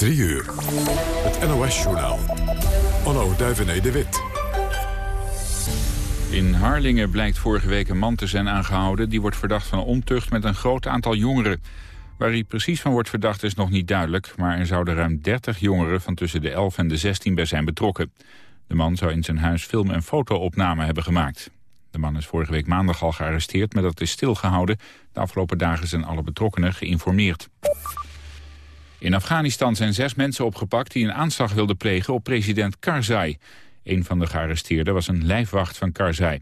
3 uur. Het NOS-journaal. Onno Duivené de Wit. In Harlingen blijkt vorige week een man te zijn aangehouden... die wordt verdacht van ontucht met een groot aantal jongeren. Waar hij precies van wordt verdacht is nog niet duidelijk... maar er zouden ruim 30 jongeren van tussen de 11 en de 16 bij zijn betrokken. De man zou in zijn huis film- en fotoopnamen hebben gemaakt. De man is vorige week maandag al gearresteerd, maar dat is stilgehouden. De afgelopen dagen zijn alle betrokkenen geïnformeerd. In Afghanistan zijn zes mensen opgepakt die een aanslag wilden plegen op president Karzai. Een van de gearresteerden was een lijfwacht van Karzai.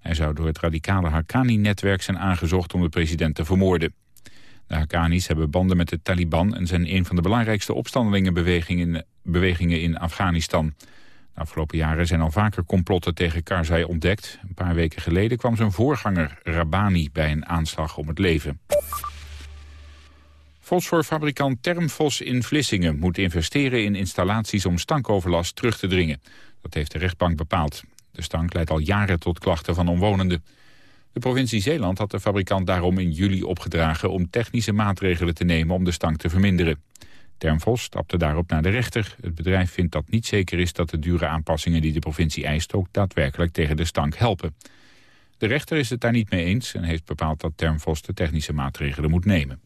Hij zou door het radicale Haqqani-netwerk zijn aangezocht om de president te vermoorden. De Haqqanis hebben banden met de Taliban en zijn een van de belangrijkste opstandelingenbewegingen in Afghanistan. De afgelopen jaren zijn al vaker complotten tegen Karzai ontdekt. Een paar weken geleden kwam zijn voorganger Rabani bij een aanslag om het leven. Fosforfabrikant Termfos in Vlissingen moet investeren in installaties om stankoverlast terug te dringen. Dat heeft de rechtbank bepaald. De stank leidt al jaren tot klachten van omwonenden. De provincie Zeeland had de fabrikant daarom in juli opgedragen om technische maatregelen te nemen om de stank te verminderen. Termfos stapte daarop naar de rechter. Het bedrijf vindt dat niet zeker is dat de dure aanpassingen die de provincie eist ook daadwerkelijk tegen de stank helpen. De rechter is het daar niet mee eens en heeft bepaald dat Termfos de technische maatregelen moet nemen.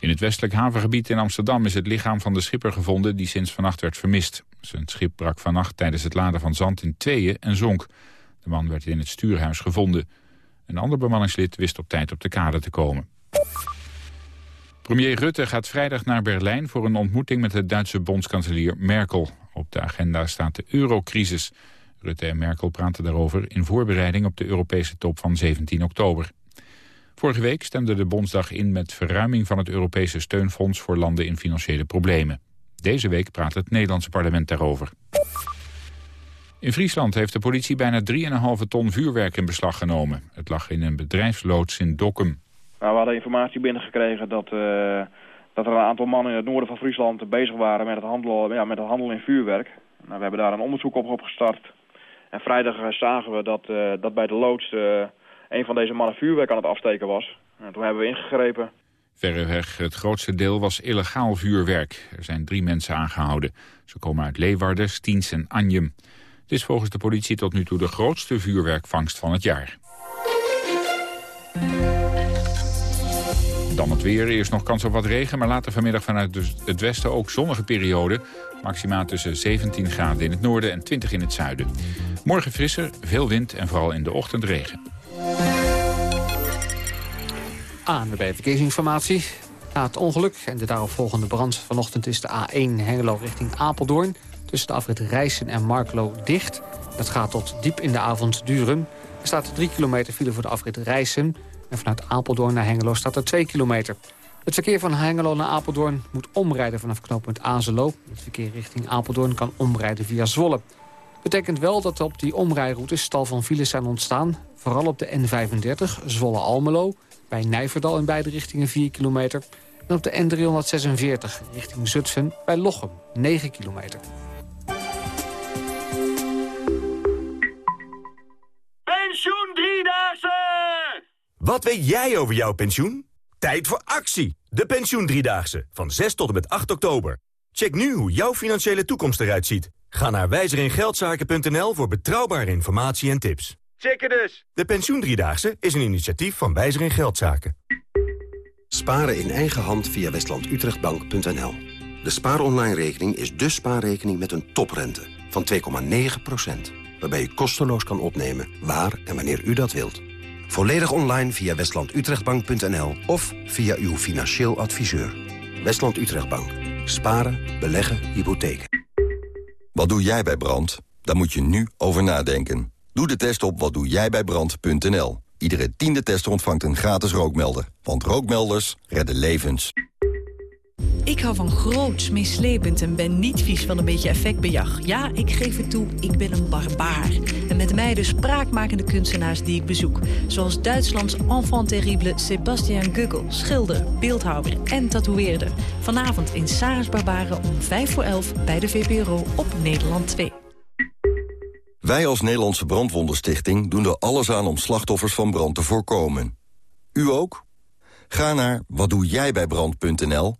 In het westelijk havengebied in Amsterdam is het lichaam van de schipper gevonden die sinds vannacht werd vermist. Zijn schip brak vannacht tijdens het laden van zand in tweeën en zonk. De man werd in het stuurhuis gevonden. Een ander bemanningslid wist op tijd op de kade te komen. Premier Rutte gaat vrijdag naar Berlijn voor een ontmoeting met de Duitse bondskanselier Merkel. Op de agenda staat de eurocrisis. Rutte en Merkel praten daarover in voorbereiding op de Europese top van 17 oktober. Vorige week stemde de Bondsdag in met verruiming van het Europese steunfonds voor landen in financiële problemen. Deze week praat het Nederlandse parlement daarover. In Friesland heeft de politie bijna 3,5 ton vuurwerk in beslag genomen. Het lag in een bedrijfsloods in Dokkum. Nou, we hadden informatie binnengekregen dat, uh, dat er een aantal mannen in het noorden van Friesland bezig waren met het handelen, ja, met het handelen in vuurwerk. Nou, we hebben daar een onderzoek op opgestart. En vrijdag zagen we dat, uh, dat bij de loods uh, een van deze mannen vuurwerk aan het afsteken was. En toen hebben we ingegrepen. Verreweg het grootste deel was illegaal vuurwerk. Er zijn drie mensen aangehouden. Ze komen uit Leeuwarden, Stiens en Anjem. Het is volgens de politie tot nu toe de grootste vuurwerkvangst van het jaar. Dan het weer. Eerst nog kans op wat regen, maar later vanmiddag vanuit het westen ook zonnige periode. Maximaal tussen 17 graden in het noorden en 20 in het zuiden. Morgen frisser, veel wind en vooral in de ochtend regen. ANWB Verkeersinformatie. Na het ongeluk en de daaropvolgende brand vanochtend is de A1 Hengelo richting Apeldoorn... tussen de afrit Rijssen en Marklo dicht. Dat gaat tot diep in de avond duren. Er staat 3 kilometer file voor de afrit Rijssen... en vanuit Apeldoorn naar Hengelo staat er 2 kilometer. Het verkeer van Hengelo naar Apeldoorn moet omrijden vanaf knooppunt Azelo. Het verkeer richting Apeldoorn kan omrijden via Zwolle. Betekent wel dat op die omrijroutes tal van files zijn ontstaan. Vooral op de N35, Zwolle-Almelo... bij Nijverdal in beide richtingen 4 kilometer... en op de N346 richting Zutphen bij Lochem 9 kilometer. Pensioen Driedaagse! Wat weet jij over jouw pensioen? Tijd voor actie! De Pensioen Driedaagse, van 6 tot en met 8 oktober. Check nu hoe jouw financiële toekomst eruit ziet. Ga naar wijzeringeldzaken.nl voor betrouwbare informatie en tips. Checken dus! De Pensioendriedaagse is een initiatief van Wijzer in Geldzaken. Sparen in eigen hand via westlandutrechtbank.nl. De spaaronline-rekening is de spaarrekening met een toprente van 2,9%. Waarbij u kosteloos kan opnemen waar en wanneer u dat wilt. Volledig online via westlandutrechtbank.nl of via uw financieel adviseur. Westland Utrechtbank. Sparen, beleggen, hypotheken. Wat doe jij bij brand? Daar moet je nu over nadenken. Doe de test op watdoejijbijbrand.nl. Iedere tiende tester ontvangt een gratis rookmelder. Want rookmelders redden levens. Ik hou van groots, meeslepend en ben niet vies van een beetje effectbejag. Ja, ik geef het toe, ik ben een barbaar. En met mij de spraakmakende kunstenaars die ik bezoek. Zoals Duitslands enfant terrible Sebastian Guggel, schilder, beeldhouwer en tatoeëerder. Vanavond in Sarah's Barbaren om 5 voor 11 bij de VPRO op Nederland 2. Wij als Nederlandse Brandwondenstichting doen er alles aan om slachtoffers van brand te voorkomen. U ook? Ga naar watdoejijbijbrand.nl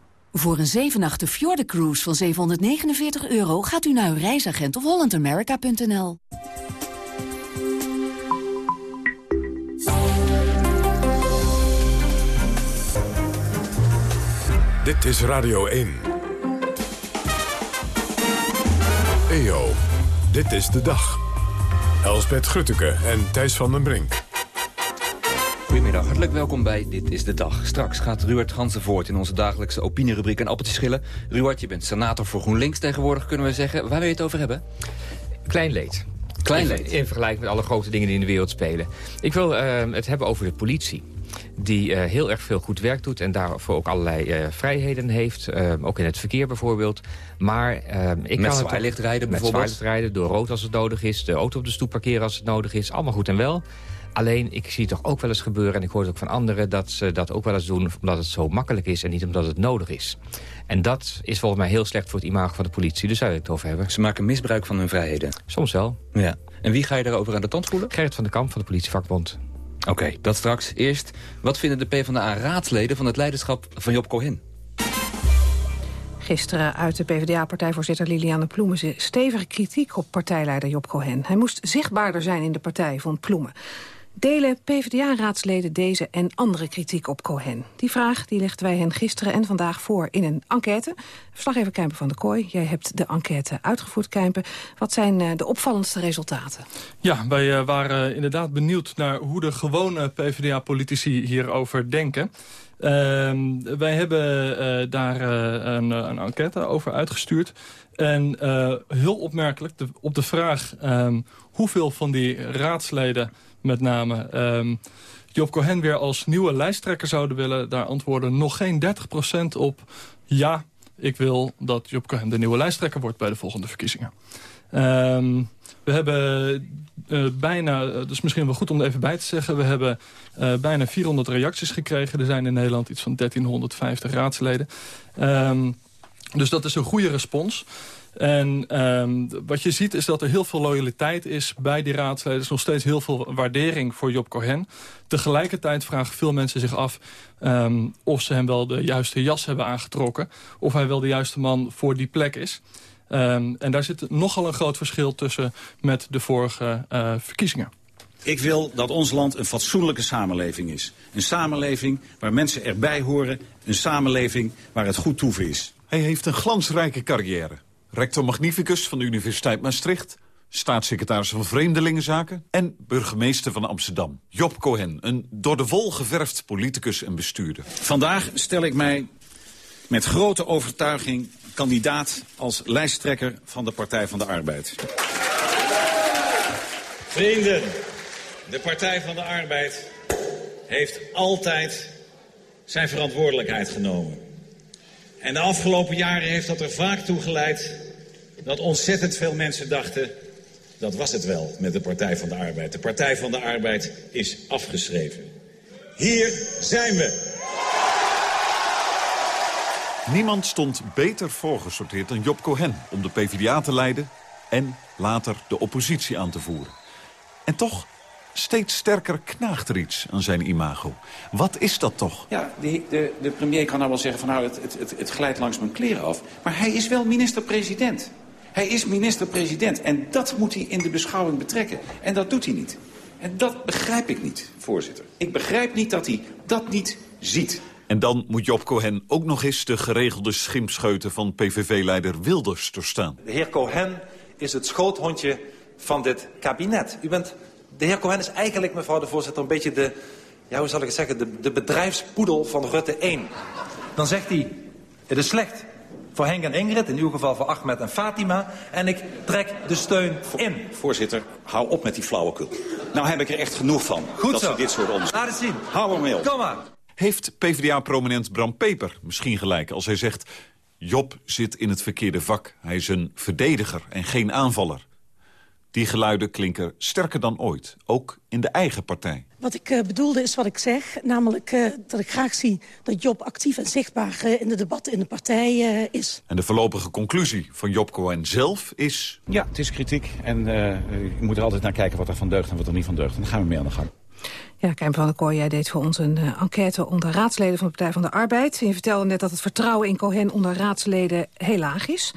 Voor een 7 Fjorden Cruise van 749 euro gaat u naar uw reisagent of hollandamerica.nl. Dit is Radio 1. EO, dit is de dag. Elsbeth Grutteke en Thijs van den Brink. Goedemiddag, hartelijk welkom bij Dit is de Dag. Straks gaat Ruud voort in onze dagelijkse opinierubriek en appeltjes schillen. Ruud, je bent senator voor GroenLinks tegenwoordig, kunnen we zeggen. Waar wil je het over hebben? Klein leed. Klein leed? In, vergelijking met alle grote dingen die in de wereld spelen. Ik wil uh, het hebben over de politie die uh, heel erg veel goed werk doet... en daarvoor ook allerlei uh, vrijheden heeft. Uh, ook in het verkeer bijvoorbeeld. Maar ik met kan zwaailicht rijden bijvoorbeeld? Met rijden, door rood als het nodig is. De auto op de stoep parkeren als het nodig is. Allemaal goed en wel. Alleen, ik zie het toch ook wel eens gebeuren... en ik hoor het ook van anderen dat ze dat ook wel eens doen... omdat het zo makkelijk is en niet omdat het nodig is. En dat is volgens mij heel slecht voor het imago van de politie. Dus zou ik het over hebben. Ze maken misbruik van hun vrijheden? Soms wel. Ja. En wie ga je daarover aan de tand voelen? Gerrit van de Kamp van de politievakbond. Oké, dat straks. Eerst, wat vinden de PvdA-raadsleden van het leiderschap van Job Cohen? Gisteren uit de PvdA-partijvoorzitter Liliane Ploemen... stevige kritiek op partijleider Job Cohen. Hij moest zichtbaarder zijn in de partij, vond Ploemen. Delen PvdA-raadsleden deze en andere kritiek op Cohen? Die vraag die legden wij hen gisteren en vandaag voor in een enquête. Verslaggever Kijper van der Kooi, jij hebt de enquête uitgevoerd, Kijper. Wat zijn eh, de opvallendste resultaten? Ja, wij eh, waren inderdaad benieuwd naar hoe de gewone PvdA-politici hierover denken. Ehm, wij hebben uh, daar een, een, enquête over uitgestuurd. En heel opmerkelijk, de, op de vraag um, hoeveel van die raadsleden met name... Um, Job Cohen weer als nieuwe lijsttrekker zouden willen... daar antwoorden nog geen 30% op ja, ik wil dat Job Cohen de nieuwe lijsttrekker wordt... bij de volgende verkiezingen. Um, we hebben uh, bijna, dus misschien wel goed om er even bij te zeggen... we hebben uh, bijna 400 reacties gekregen. Er zijn in Nederland iets van 1350 raadsleden. Um, dus dat is een goede respons. En um, wat je ziet is dat er heel veel loyaliteit is bij die raadsleden. Er is nog steeds heel veel waardering voor Job Cohen. Tegelijkertijd vragen veel mensen zich af um, of ze hem wel de juiste jas hebben aangetrokken. Of hij wel de juiste man voor die plek is. Um, en daar zit nogal een groot verschil tussen met de vorige uh, verkiezingen. Ik wil dat ons land een fatsoenlijke samenleving is. Een samenleving waar mensen erbij horen. Een samenleving waar het goed toeven is. Hij heeft een glansrijke carrière rector magnificus van de Universiteit Maastricht... staatssecretaris van Vreemdelingenzaken en burgemeester van Amsterdam. Job Cohen, een door de wol geverfd politicus en bestuurder. Vandaag stel ik mij met grote overtuiging kandidaat als lijsttrekker van de Partij van de Arbeid. Vrienden, de Partij van de Arbeid heeft altijd zijn verantwoordelijkheid genomen. En de afgelopen jaren heeft dat er vaak toe geleid dat ontzettend veel mensen dachten... dat was het wel met de Partij van de Arbeid. De Partij van de Arbeid is afgeschreven. Hier zijn we. Niemand stond beter voorgesorteerd dan Job Cohen om de PvdA te leiden... en later de oppositie aan te voeren. En toch Steeds sterker knaagt er iets aan zijn imago. Wat is dat toch? Ja, de, de, de premier kan nou wel zeggen van nou, het, het, het, het glijdt langs mijn kleren af. Maar hij is wel minister-president. Hij is minister-president en dat moet hij in de beschouwing betrekken. En dat doet hij niet. En dat begrijp ik niet, voorzitter. Ik begrijp niet dat hij dat niet ziet. En dan moet Job Cohen ook nog eens de geregelde schimpscheuten van PVV-leider Wilders doorstaan. De heer Cohen is het schoothondje van dit kabinet. U bent de heer Cohen is eigenlijk, mevrouw de voorzitter, een beetje de, ja, hoe zal ik het zeggen, de, de bedrijfspoedel van Rutte 1. Dan zegt hij, het is slecht voor Henk en Ingrid, in uw geval voor Ahmed en Fatima. En ik trek de steun in. Voorzitter, hou op met die flauwekul. Nou heb ik er echt genoeg van. Goed dat zo. ze dit soort onderzoek. Laat het zien. Hou er mee op. Kom maar. Heeft PvdA-prominent Bram Peper misschien gelijk als hij zegt... Job zit in het verkeerde vak. Hij is een verdediger en geen aanvaller. Die geluiden klinken sterker dan ooit, ook in de eigen partij. Wat ik uh, bedoelde is wat ik zeg, namelijk uh, dat ik graag zie dat Job actief en zichtbaar uh, in de debatten in de partij is. En de voorlopige conclusie van Job Cohen zelf is... Ja, het is kritiek en je moet er altijd naar kijken wat er van deugt en wat er niet van deugt. En dan gaan we mee aan de gang. Ja, Kijn van der Kooi, jij deed voor ons een uh, enquête onder raadsleden van de Partij van de Arbeid. Je vertelde net dat het vertrouwen in Cohen onder raadsleden heel laag is.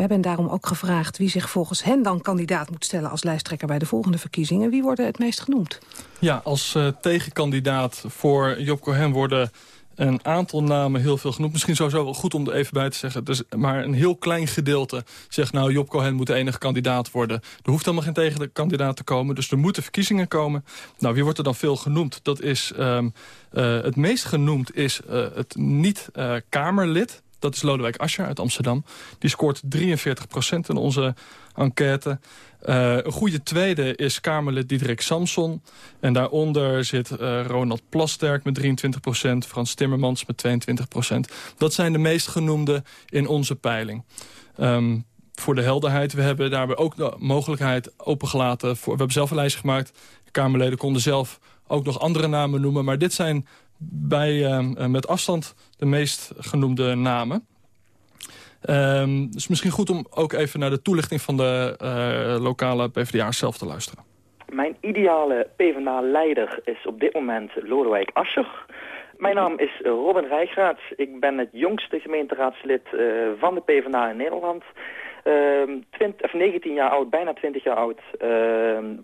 We hebben daarom ook gevraagd wie zich volgens hen dan kandidaat moet stellen als lijsttrekker bij de volgende verkiezingen. Wie worden het meest genoemd? Ja, als uh, tegenkandidaat voor Job Cohen worden een aantal namen heel veel genoemd. Misschien sowieso wel goed om er even bij te zeggen. Dus maar een heel klein gedeelte zegt... nou, Job Cohen moet de enige kandidaat worden. Er hoeft helemaal geen tegenkandidaat te komen. Dus er moeten verkiezingen komen. Nou, wie wordt er dan veel genoemd? Dat is, um, uh, het meest genoemd is uh, het niet-Kamerlid. Dat is Lodewijk Asscher uit Amsterdam. Die scoort 43% in onze enquête. Uh, een goede tweede is Kamerlid Diederik Samson. En daaronder zit uh, Ronald Plasterk met 23% Frans Timmermans met 22% Dat zijn de meest genoemde in onze peiling. Um, voor de helderheid, we hebben daarbij ook de mogelijkheid opengelaten. Voor, we hebben zelf een lijstje gemaakt. De Kamerleden konden zelf ook nog andere namen noemen. Maar dit zijn bij, uh, met afstand de meest genoemde namen. Um, dus misschien goed om ook even naar de toelichting van de uh, lokale PvdA zelf te luisteren. Mijn ideale PvdA-leider is op dit moment Lodewijk Asscher. Mijn naam is Robin Rijgraat. Ik ben het jongste gemeenteraadslid uh, van de PvdA in Nederland. 20, of 19 jaar oud, bijna 20 jaar oud.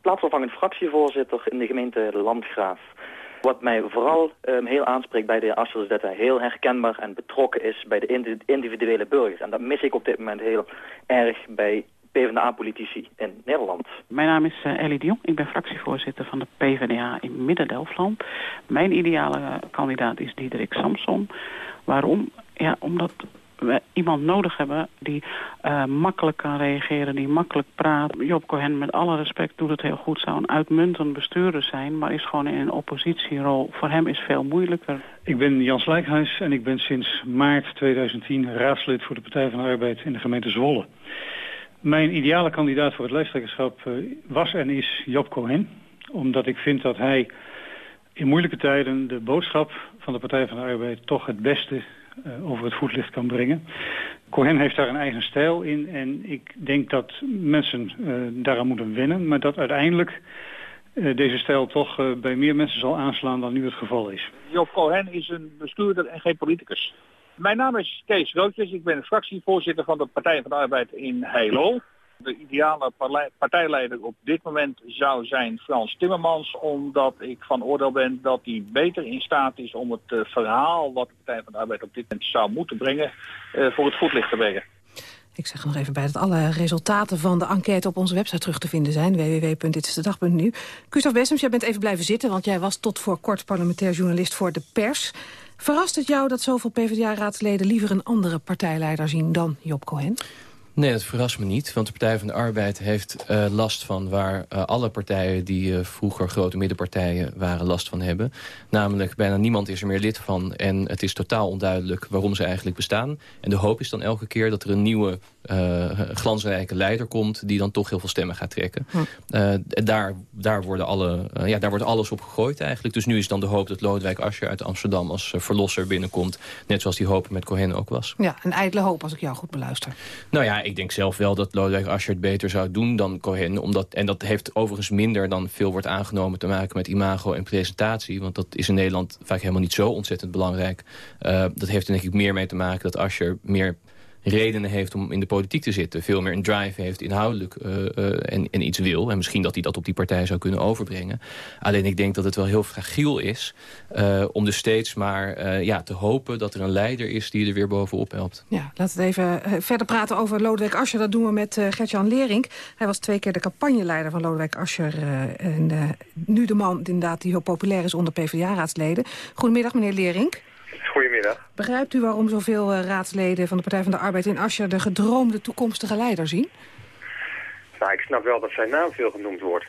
Plaatsvervangend fractievoorzitter in de gemeente Landgraaf. Wat mij vooral um, heel aanspreekt bij de heer Asscher is dat hij heel herkenbaar en betrokken is bij de individuele burgers. En dat mis ik op dit moment heel erg bij PvdA-politici in Nederland. Mijn naam is uh, Ellie de. Ik ben fractievoorzitter van de PvdA in Midden-Delfland. Mijn ideale uh, kandidaat is Diederik Samson. Waarom? Ja, omdat iemand nodig hebben die uh, makkelijk kan reageren, die makkelijk praat. Job Cohen, met alle respect, doet het heel goed. Zou een uitmuntend bestuurder zijn, maar is gewoon in een oppositierol. Voor hem is veel moeilijker. Ik ben Jan Slijkhuis en ik ben sinds maart 2010 raadslid voor de Partij van de Arbeid in de gemeente Zwolle. Mijn ideale kandidaat voor het lijsttrekkerschap uh, was en is Job Cohen. Omdat ik vind dat hij in moeilijke tijden de boodschap van de Partij van de Arbeid toch het beste over het voetlicht kan brengen. Cohen heeft daar een eigen stijl in en ik denk dat mensen uh, daaraan moeten wennen, maar dat uiteindelijk uh, deze stijl toch bij meer mensen zal aanslaan dan nu het geval is. Job Cohen is een bestuurder en geen politicus. Mijn naam is Kees Roodjes, ik ben fractievoorzitter van de Partij van de Arbeid in Heilo. De ideale partijleider op dit moment zou zijn Frans Timmermans, omdat ik van oordeel ben dat hij beter in staat is om het uh, verhaal wat de Partij van de Arbeid op dit moment zou moeten brengen, uh, voor het voetlicht te brengen. Ik zeg nog even bij dat alle resultaten van de enquête op onze website terug te vinden zijn. www.ditistedag.nu. Christophe Bessems, jij bent even blijven zitten, want jij was tot voor kort parlementair journalist voor de pers. Verrast het jou dat zoveel PvdA-raadsleden liever een andere partijleider zien dan Job Cohen? Nee, dat verrast me niet. Want de Partij van de Arbeid heeft uh, last van waar uh, alle partijen... die uh, vroeger grote middenpartijen waren last van hebben. Namelijk bijna niemand is er meer lid van. En het is totaal onduidelijk waarom ze eigenlijk bestaan. En de hoop is dan elke keer dat er een nieuwe glansrijke leider komt... die dan toch heel veel stemmen gaat trekken. Hm. daar, daar, worden alle, ja, daar wordt alles op gegooid eigenlijk. Dus nu is dan de hoop dat Lodewijk Asscher uit Amsterdam... als verlosser binnenkomt. Net zoals die hoop met Cohen ook was. Ja, een ijdele hoop als ik jou goed beluister. Nou ja, ik denk zelf wel dat Lodewijk Asscher het beter zou doen dan Cohen. Omdat, en dat heeft overigens minder dan veel wordt aangenomen te maken met imago en presentatie. Want dat is in Nederland vaak helemaal niet zo ontzettend belangrijk. Uh, dat heeft er denk ik meer mee te maken dat Asscher meer redenen heeft om in de politiek te zitten. Veel meer een drive heeft inhoudelijk uh, uh, en, en, iets wil. En misschien dat hij dat op die partij zou kunnen overbrengen. Alleen ik denk dat het wel heel fragiel is... Uh, om dus steeds maar ja, te hopen dat er een leider is die er weer bovenop helpt. Ja, laten we even verder praten over Lodewijk Asscher. Dat doen we met Gertjan Lering. Hij was twee keer de campagneleider van Lodewijk Asscher. en nu de man inderdaad die heel populair is onder PvdA-raadsleden. Goedemiddag, meneer Lering. Goedemiddag. Begrijpt u waarom zoveel uh, raadsleden van de Partij van de Arbeid in Asscher de gedroomde toekomstige leider zien? Nou, ik snap wel dat zijn naam veel genoemd wordt.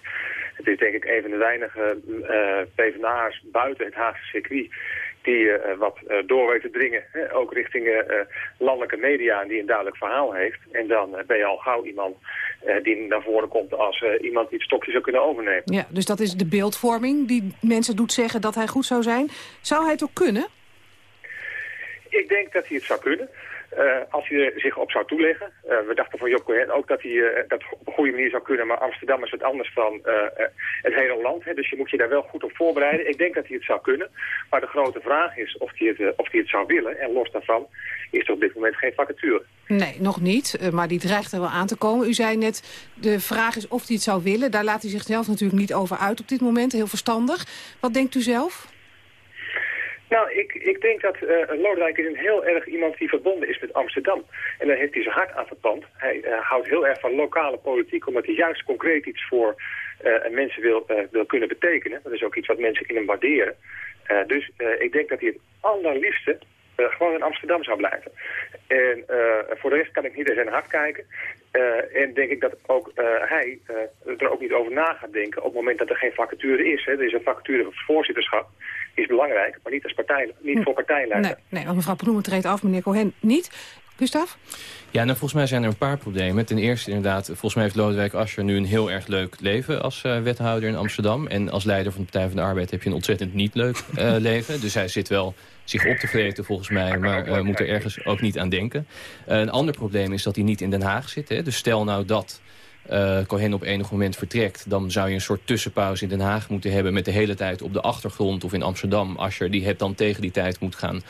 Het is denk ik een van de weinige uh, PvdA'ers buiten het Haagse circuit die wat door weet te dringen, hè, ook richting landelijke media en die een duidelijk verhaal heeft. En dan ben je al gauw iemand die naar voren komt als iemand die het stokje zou kunnen overnemen. Ja, dus dat is de beeldvorming die mensen doet zeggen dat hij goed zou zijn. Zou hij het ook kunnen? Ik denk dat hij het zou kunnen. Uh, als hij er zich op zou toeleggen. Uh, we dachten van Job Cohen ook dat hij uh, dat op een goede manier zou kunnen. Maar Amsterdam is het anders dan het hele land. Hè, dus je moet je daar wel goed op voorbereiden. Ik denk dat hij het zou kunnen. Maar de grote vraag is of hij het, of hij het zou willen. En los daarvan is er op dit moment geen vacature. Nee, nog niet. maar die dreigt er wel aan te komen. U zei net, de vraag is of hij het zou willen. Daar laat hij zichzelf natuurlijk niet over uit op dit moment. Heel verstandig. Wat denkt u zelf? Nou, ik, ik denk dat uh, Lodewijk is een heel erg iemand die verbonden is met Amsterdam. En daar heeft hij zijn hart aan verpand. Hij uh, houdt heel erg van lokale politiek, omdat hij juist concreet iets voor uh, mensen wil, wil kunnen betekenen. Dat is ook iets wat mensen in hem waarderen. dus ik denk dat hij het allerliefste gewoon in Amsterdam zou blijven. En voor de rest kan ik niet in zijn hart kijken. en denk ik dat ook hij er ook niet over na gaat denken op het moment dat er geen vacature is. Hè. Er is een vacature voor voorzitterschap is belangrijk, maar niet, als partij, niet voor partijleider. Nee, nee, want mevrouw Ploemen treedt af, meneer Cohen niet. Gustav? Ja, nou, volgens mij zijn er een paar problemen. Ten eerste inderdaad, volgens mij heeft Lodewijk Asscher nu een heel erg leuk leven als uh, wethouder in Amsterdam. En als leider van de Partij van de Arbeid heb je een ontzettend niet leuk uh, leven. Dus hij zit wel zich op te vreten volgens mij, maar uh, moet er ergens ook niet aan denken. een ander probleem is dat hij niet in Den Haag zit. Hè. Dus stel nou dat uh, Cohen op enig moment vertrekt... dan zou je een soort tussenpauze in Den Haag moeten hebben... met de hele tijd op de achtergrond of in Amsterdam... Ascher die het dan tegen die tijd moet gaan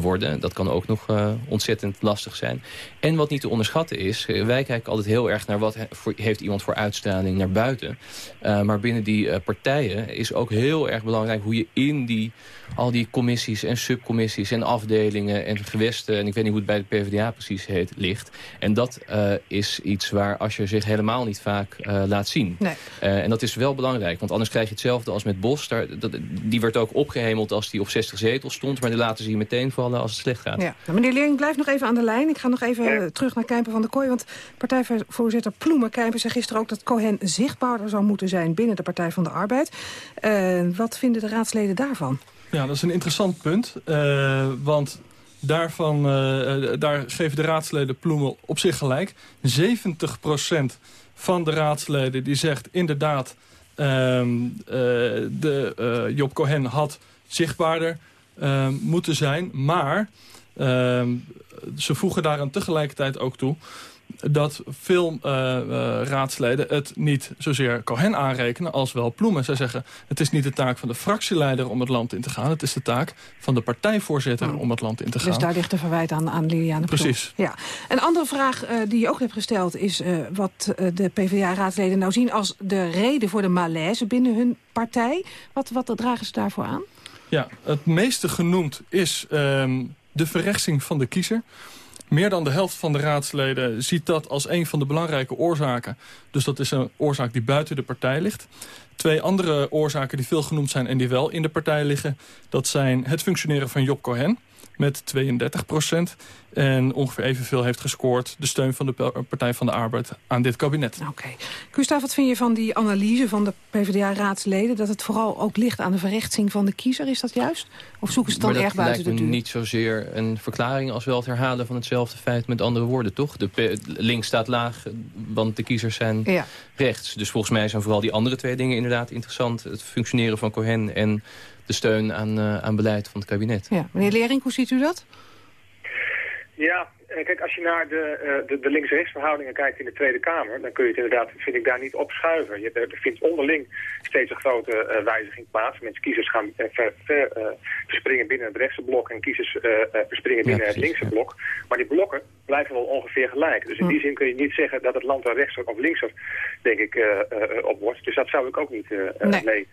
worden. Dat kan ook nog ontzettend lastig zijn. En wat niet te onderschatten is... wij kijken altijd heel erg naar wat heeft iemand voor uitstraling naar buiten. maar binnen die partijen is ook heel erg belangrijk... hoe je in die, al die commissies en subcommissies en afdelingen en gewesten... en ik weet niet hoe het bij de PvdA precies heet, ligt. En dat is iets waar Ascher zich helemaal niet vaak uh, laat zien. Nee. Uh, en dat is wel belangrijk, want anders krijg je hetzelfde als met Bos. Daar, dat, die werd ook opgehemeld als die op 60 zetels stond... maar die laten ze je meteen vallen als het slecht gaat. Ja. Nou, meneer Leering, blijf nog even aan de lijn. Ik ga nog even ja. terug naar Kijper van der Kooi... want partijvoorzitter Ploemen Kijper zei gisteren ook... dat Cohen zichtbaarder zou moeten zijn binnen de Partij van de Arbeid. Wat vinden de raadsleden daarvan? Ja, dat is een interessant punt. want Daarvan, uh, daar geven de raadsleden Ploemel op zich gelijk. 70% van de raadsleden die zegt inderdaad... Uh, de, Job Cohen had zichtbaarder ehm, moeten zijn. Maar ehm, ze voegen daar een tegelijkertijd ook toe dat veel uh, uh, raadsleden het niet zozeer Cohen aanrekenen als wel Ploemen. Zij zeggen, het is niet de taak van de fractieleider om het land in te gaan. Het is de taak van de partijvoorzitter oh. om het land in te dus gaan. Dus daar ligt de verwijt aan, aan Liliane Precies. Ja. Een andere vraag uh, die je ook hebt gesteld is wat de PvdA-raadsleden nou zien als de reden voor de malaise binnen hun partij. Wat, wat dragen ze daarvoor aan? Ja, het meeste genoemd is um, de verrechtsing van de kiezer. Meer dan de helft van de raadsleden ziet dat als een van de belangrijke oorzaken. Dus dat is een oorzaak die buiten de partij ligt. Twee andere oorzaken die veel genoemd zijn en die wel in de partij liggen... dat zijn het functioneren van Job Cohen met 32 procent. En ongeveer evenveel heeft gescoord de steun van de Partij van de Arbeid aan dit kabinet. Oké. Okay. Gustav, wat vind je van die analyse van de PvdA-raadsleden... dat het vooral ook ligt aan de verrechtsing van de kiezer? Is dat juist? Of zoeken ze het dan erg buiten de deur? lijkt niet zozeer een verklaring als wel het herhalen van hetzelfde feit... met andere woorden, toch? De links staat laag, want de kiezers zijn ja. rechts. Dus volgens mij zijn vooral die andere twee dingen inderdaad interessant. Het functioneren van Cohen en de steun aan, uh, aan beleid van het kabinet. Ja. Meneer Lering, hoe ziet u dat? Ja, eh, kijk, als je naar de, uh, de, de links-rechtsverhoudingen kijkt in de Tweede Kamer... dan kun je het inderdaad, vind ik, daar niet op schuiven. Je, er vindt onderling steeds een grote uh, wijziging plaats. Mensen, kiezers gaan ver, ver verspringen binnen het rechtse blok... en kiezers verspringen binnen ja, het linkse blok. Maar die blokken blijven wel ongeveer gelijk. Dus in hm. die zin kun je niet zeggen dat het land er rechts of links denk ik, op wordt. Dus dat zou ik ook niet nee. mee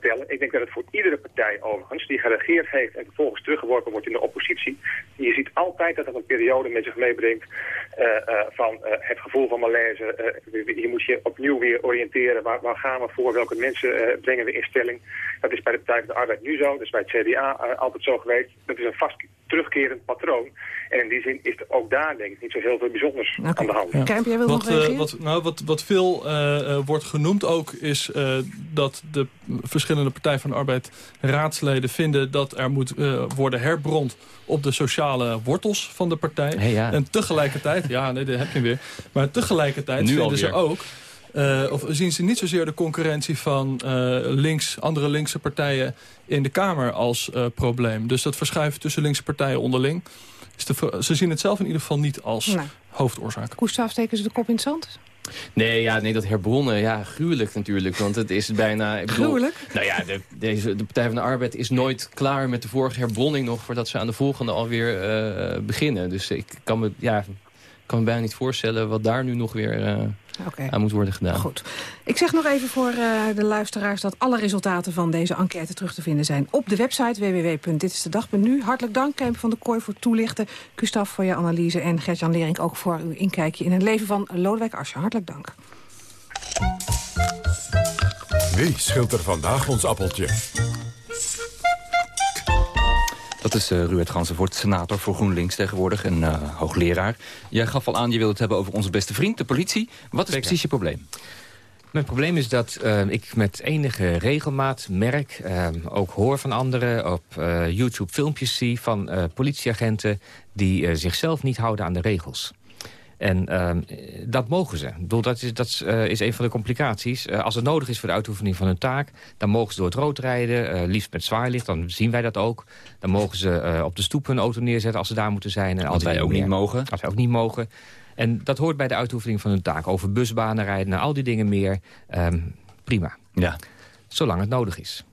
tellen. Ik denk dat het voor iedere partij overigens, die geregeerd heeft... en vervolgens teruggeworpen wordt in de oppositie... je ziet altijd dat dat een periode met zich meebrengt uh, uh, van uh, het gevoel van malaise. je moet je opnieuw weer oriënteren. Waar, waar gaan we voor? Welke mensen brengen we in stelling? Dat is bij de Partij van de Arbeid nu zo. Dat is bij het CDA altijd zo geweest. Dat is een vast terugkerend patroon. En in die zin is er ook daar denk ik niet zo heel veel bijzonders aan de hand. Kemp, jij wil wat, nog reageren? eh, wat, nou, wat, wat veel eh, eh, wordt genoemd ook is eh, dat de verschillende Partij van de Arbeid raadsleden vinden dat er moet eh, worden herbrond op de sociale wortels van de partij. Hey, ja. En tegelijkertijd, ja nee, daar heb je weer, maar tegelijkertijd Nu vinden ze ook eh, of zien ze niet zozeer de concurrentie van eh, links, andere linkse partijen in de Kamer als eh, probleem. Dus dat verschuiven tussen linkse partijen onderling. Is de, ver- ze zien het zelf in ieder geval niet als hoofdoorzaak. Koestaaf, steken ze de kop in het zand? Nee, ja, nee, dat herbronnen, ja, gruwelijk natuurlijk. Want het is bijna... Ik bedoel, Gruwelijk? Nou ja, de, deze, de Partij van de Arbeid is nooit klaar met de vorige herbronning nog... voordat ze aan de volgende alweer eh beginnen. Dus ik kan me, ja, kan me bijna niet voorstellen wat daar nu nog weer eh, Oké. aan moet worden gedaan. Goed. Ik zeg nog even voor eh, de luisteraars dat alle resultaten van deze enquête terug te vinden zijn op de website www.ditistedag.nu. Hartelijk dank, Kemp van de Kooi, voor het toelichten. Gustaf voor je analyse en Gert-Jan Lering ook voor uw inkijkje in het leven van Lodewijk Asscher. Hartelijk dank. Wie schilt er vandaag ons appeltje? Dat is uh, Ruud Gansenvoort, senator voor GroenLinks tegenwoordig en uh, hoogleraar. Jij gaf al aan, je wilde het hebben over onze beste vriend, de politie. Wat is precies je probleem? Mijn probleem is dat uh, ik met enige regelmaat merk, uh, ook hoor van anderen... op YouTube filmpjes zie van politieagenten die zichzelf niet houden aan de regels. En dat mogen ze. Bedoel, dat is, dat is een van de complicaties. als het nodig is voor de uitoefening van hun taak... dan mogen ze door het rood rijden, liefst met zwaarlicht. Dan zien wij dat ook. Dan mogen ze op de stoep hun auto neerzetten als ze daar moeten zijn. En Wat wij ook niet mogen. Als wij ook niet mogen. En dat hoort bij de uitoefening van hun taak. Over busbanen rijden en al die dingen meer. Um, prima. Ja. Zolang het nodig is.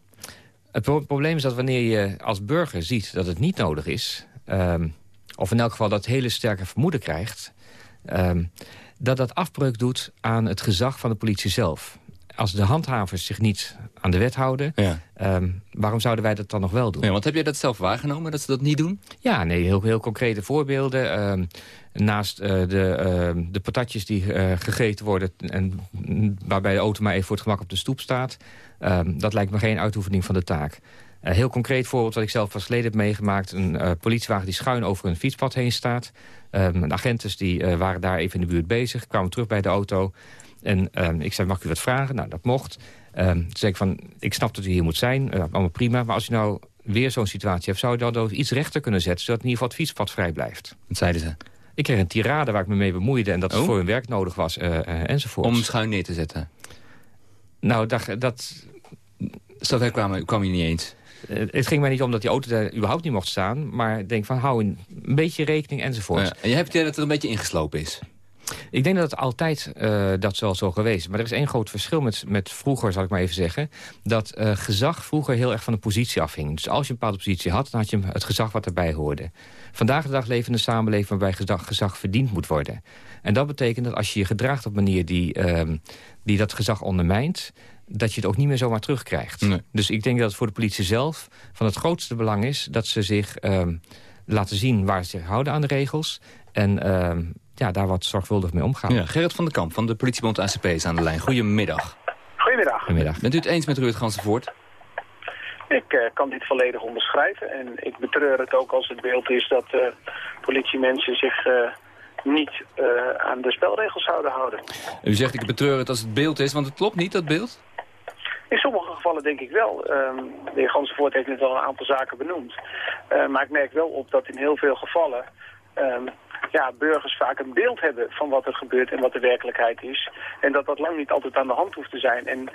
Het pro probleem is dat wanneer je als burger ziet dat het niet nodig is... Um, of in elk geval dat hele sterke vermoeden krijgt... Um, dat dat afbreuk doet aan het gezag van de politie zelf. Als de handhavers zich niet aan de wet houden... Ja. Um, waarom zouden wij dat dan nog wel doen? Ja, want heb jij dat zelf waargenomen, dat ze dat niet doen? Ja, nee, heel, heel concrete voorbeelden. Um, naast uh, de, uh, de patatjes die uh, gegeten worden... En, waarbij de auto maar even voor het gemak op de stoep staat... Um, dat lijkt me geen uitoefening van de taak. Uh, heel concreet voorbeeld wat ik zelf pas geleden heb meegemaakt. Een politiewagen die schuin over een fietspad heen staat. Um, de agenten die, uh, waren daar even in de buurt bezig. Kwamen terug bij de auto. En um, ik zei, mag ik u wat vragen? Nou, dat mocht. Um, toen zei ik van, ik snap dat u hier moet zijn. Uh, allemaal prima. Maar als u nou weer zo'n situatie hebt... zou je dan iets rechter kunnen zetten... zodat in ieder geval het fietspad vrij blijft. Wat zeiden ze? Ik kreeg een tirade waar ik me mee bemoeide... en dat het oh? voor hun werk nodig was, uh, enzovoort. Om schuin neer te zetten? Nou, dat... dat Zover kwam, kwam je niet eens? Uh, het ging mij niet om dat die auto daar überhaupt niet mocht staan... maar ik denk van, hou een, een beetje rekening enzovoort. Ja, en je hebt idee dat er een beetje ingeslopen is? Ik denk dat het altijd uh, dat zal zo geweest is. Maar er is één groot verschil met, met vroeger, zal ik maar even zeggen. Dat uh, gezag vroeger heel erg van de positie afhing. Dus als je een bepaalde positie had, dan had je het gezag wat erbij hoorde. Vandaag de dag leven we in een samenleving waarbij gezag, gezag verdiend moet worden. En dat betekent dat als je je gedraagt op een manier die, uh, die dat gezag ondermijnt dat je het ook niet meer zomaar terugkrijgt. Nee. Dus ik denk dat het voor de politie zelf van het grootste belang is... dat ze zich laten zien waar ze zich houden aan de regels... en ja, daar wat zorgvuldig mee omgaan. Ja, Gerrit van den Kamp van de politiebond ACP is aan de lijn. Goedemiddag. Goedemiddag. Goedemiddag. Bent u het eens met Ruud Gansenvoort? Ik uh, kan dit volledig onderschrijven. En ik betreur het ook als het beeld is dat uh, politiemensen zich uh, niet aan de spelregels zouden houden. U zegt ik betreur het als het beeld is, want het klopt niet, dat beeld? In sommige gevallen denk ik wel. Um, de heer Gansenvoort heeft net al een aantal zaken benoemd. maar ik merk wel op dat in heel veel gevallen... Um, ja, burgers vaak een beeld hebben van wat er gebeurt en wat de werkelijkheid is. En dat dat lang niet altijd aan de hand hoeft te zijn. En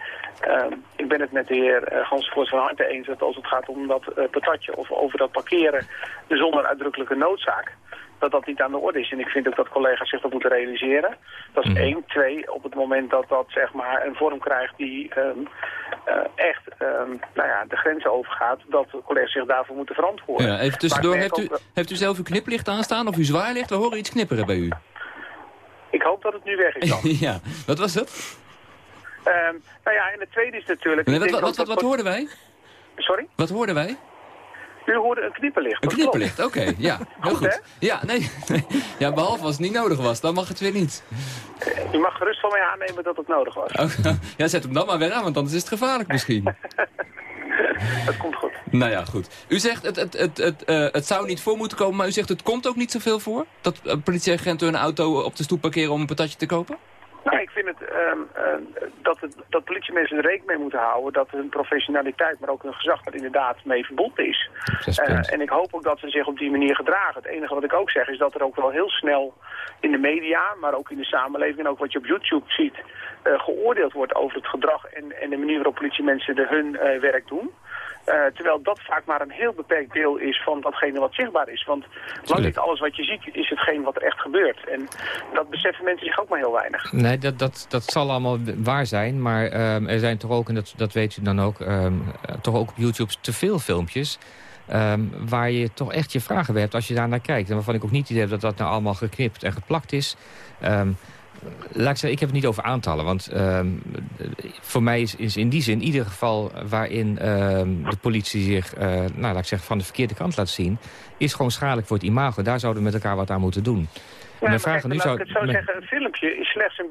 ik ben het met de heer uh, Gansvoort van harte eens dat als het gaat om dat uh, patatje of over dat parkeren zonder uitdrukkelijke noodzaak, dat dat niet aan de orde is. En ik vind ook dat collega's zich dat moeten realiseren. Dat is mm. één. Twee, op het moment dat dat zeg maar een vorm krijgt die um, echt um, nou ja, de grenzen overgaat, dat collega's zich daarvoor moeten verantwoorden. Ja, even tussendoor, heeft u, heeft u zelf uw kniplicht aanstaan of uw zwaarlicht? We horen iets knipperen bij u. Ik hoop dat het nu weg is dan. ja, wat was dat? Um, nou ja, en het tweede is natuurlijk... Nee, wat, wat, wat, wat hoorden wij? Sorry? Wat hoorden wij? U hoorde een knipperlicht. Een knipperlicht, oké. Okay, ja, heel goed. goed. Ja, nee, nee. Ja, behalve als het niet nodig was, dan mag het weer niet. U mag gerust van mij aannemen dat het nodig was. Oh, ja, zet hem dan maar weer aan, want anders is het gevaarlijk misschien. dat komt goed. Nou ja, goed. U zegt het, het, het, het, uh, het zou niet voor moeten komen, maar u zegt het komt ook niet zoveel voor? Dat uh, politieagenten hun auto op de stoep parkeren om een patatje te kopen? Nou, ik vind het, um, uh, dat, het dat politiemensen er rekening mee moeten houden dat hun professionaliteit, maar ook hun gezag er inderdaad mee verbonden is. Uh, en ik hoop ook dat ze zich op die manier gedragen. Het enige wat ik ook zeg is dat er ook wel heel snel in de media, maar ook in de samenleving en ook wat je op YouTube ziet, uh, geoordeeld wordt over het gedrag en, en de manier waarop politiemensen de hun werk doen. Uh, terwijl dat vaak maar een heel beperkt deel is van datgene wat zichtbaar is. Want lang niet alles wat je ziet is hetgeen wat er echt gebeurt. En dat beseffen mensen zich ook maar heel weinig. Nee, dat, dat, dat zal allemaal waar zijn. Maar um, er zijn toch ook, en dat, dat weet u dan ook, um, toch ook op YouTube te veel filmpjes... Um, waar je toch echt je vragen bij hebt als je daar naar kijkt. En waarvan ik ook niet idee heb dat dat nou allemaal geknipt en geplakt is. Um, laat ik zeggen, ik heb het niet over aantallen. Want uh, voor mij is, is in die zin in ieder geval waarin uh, de politie zich uh, nou, laat ik zeggen, van de verkeerde kant laat zien... is gewoon schadelijk voor het imago. Daar zouden we met elkaar wat aan moeten doen. Mijn vraag nu zou... ik het zo zeggen, een filmpje is slechts een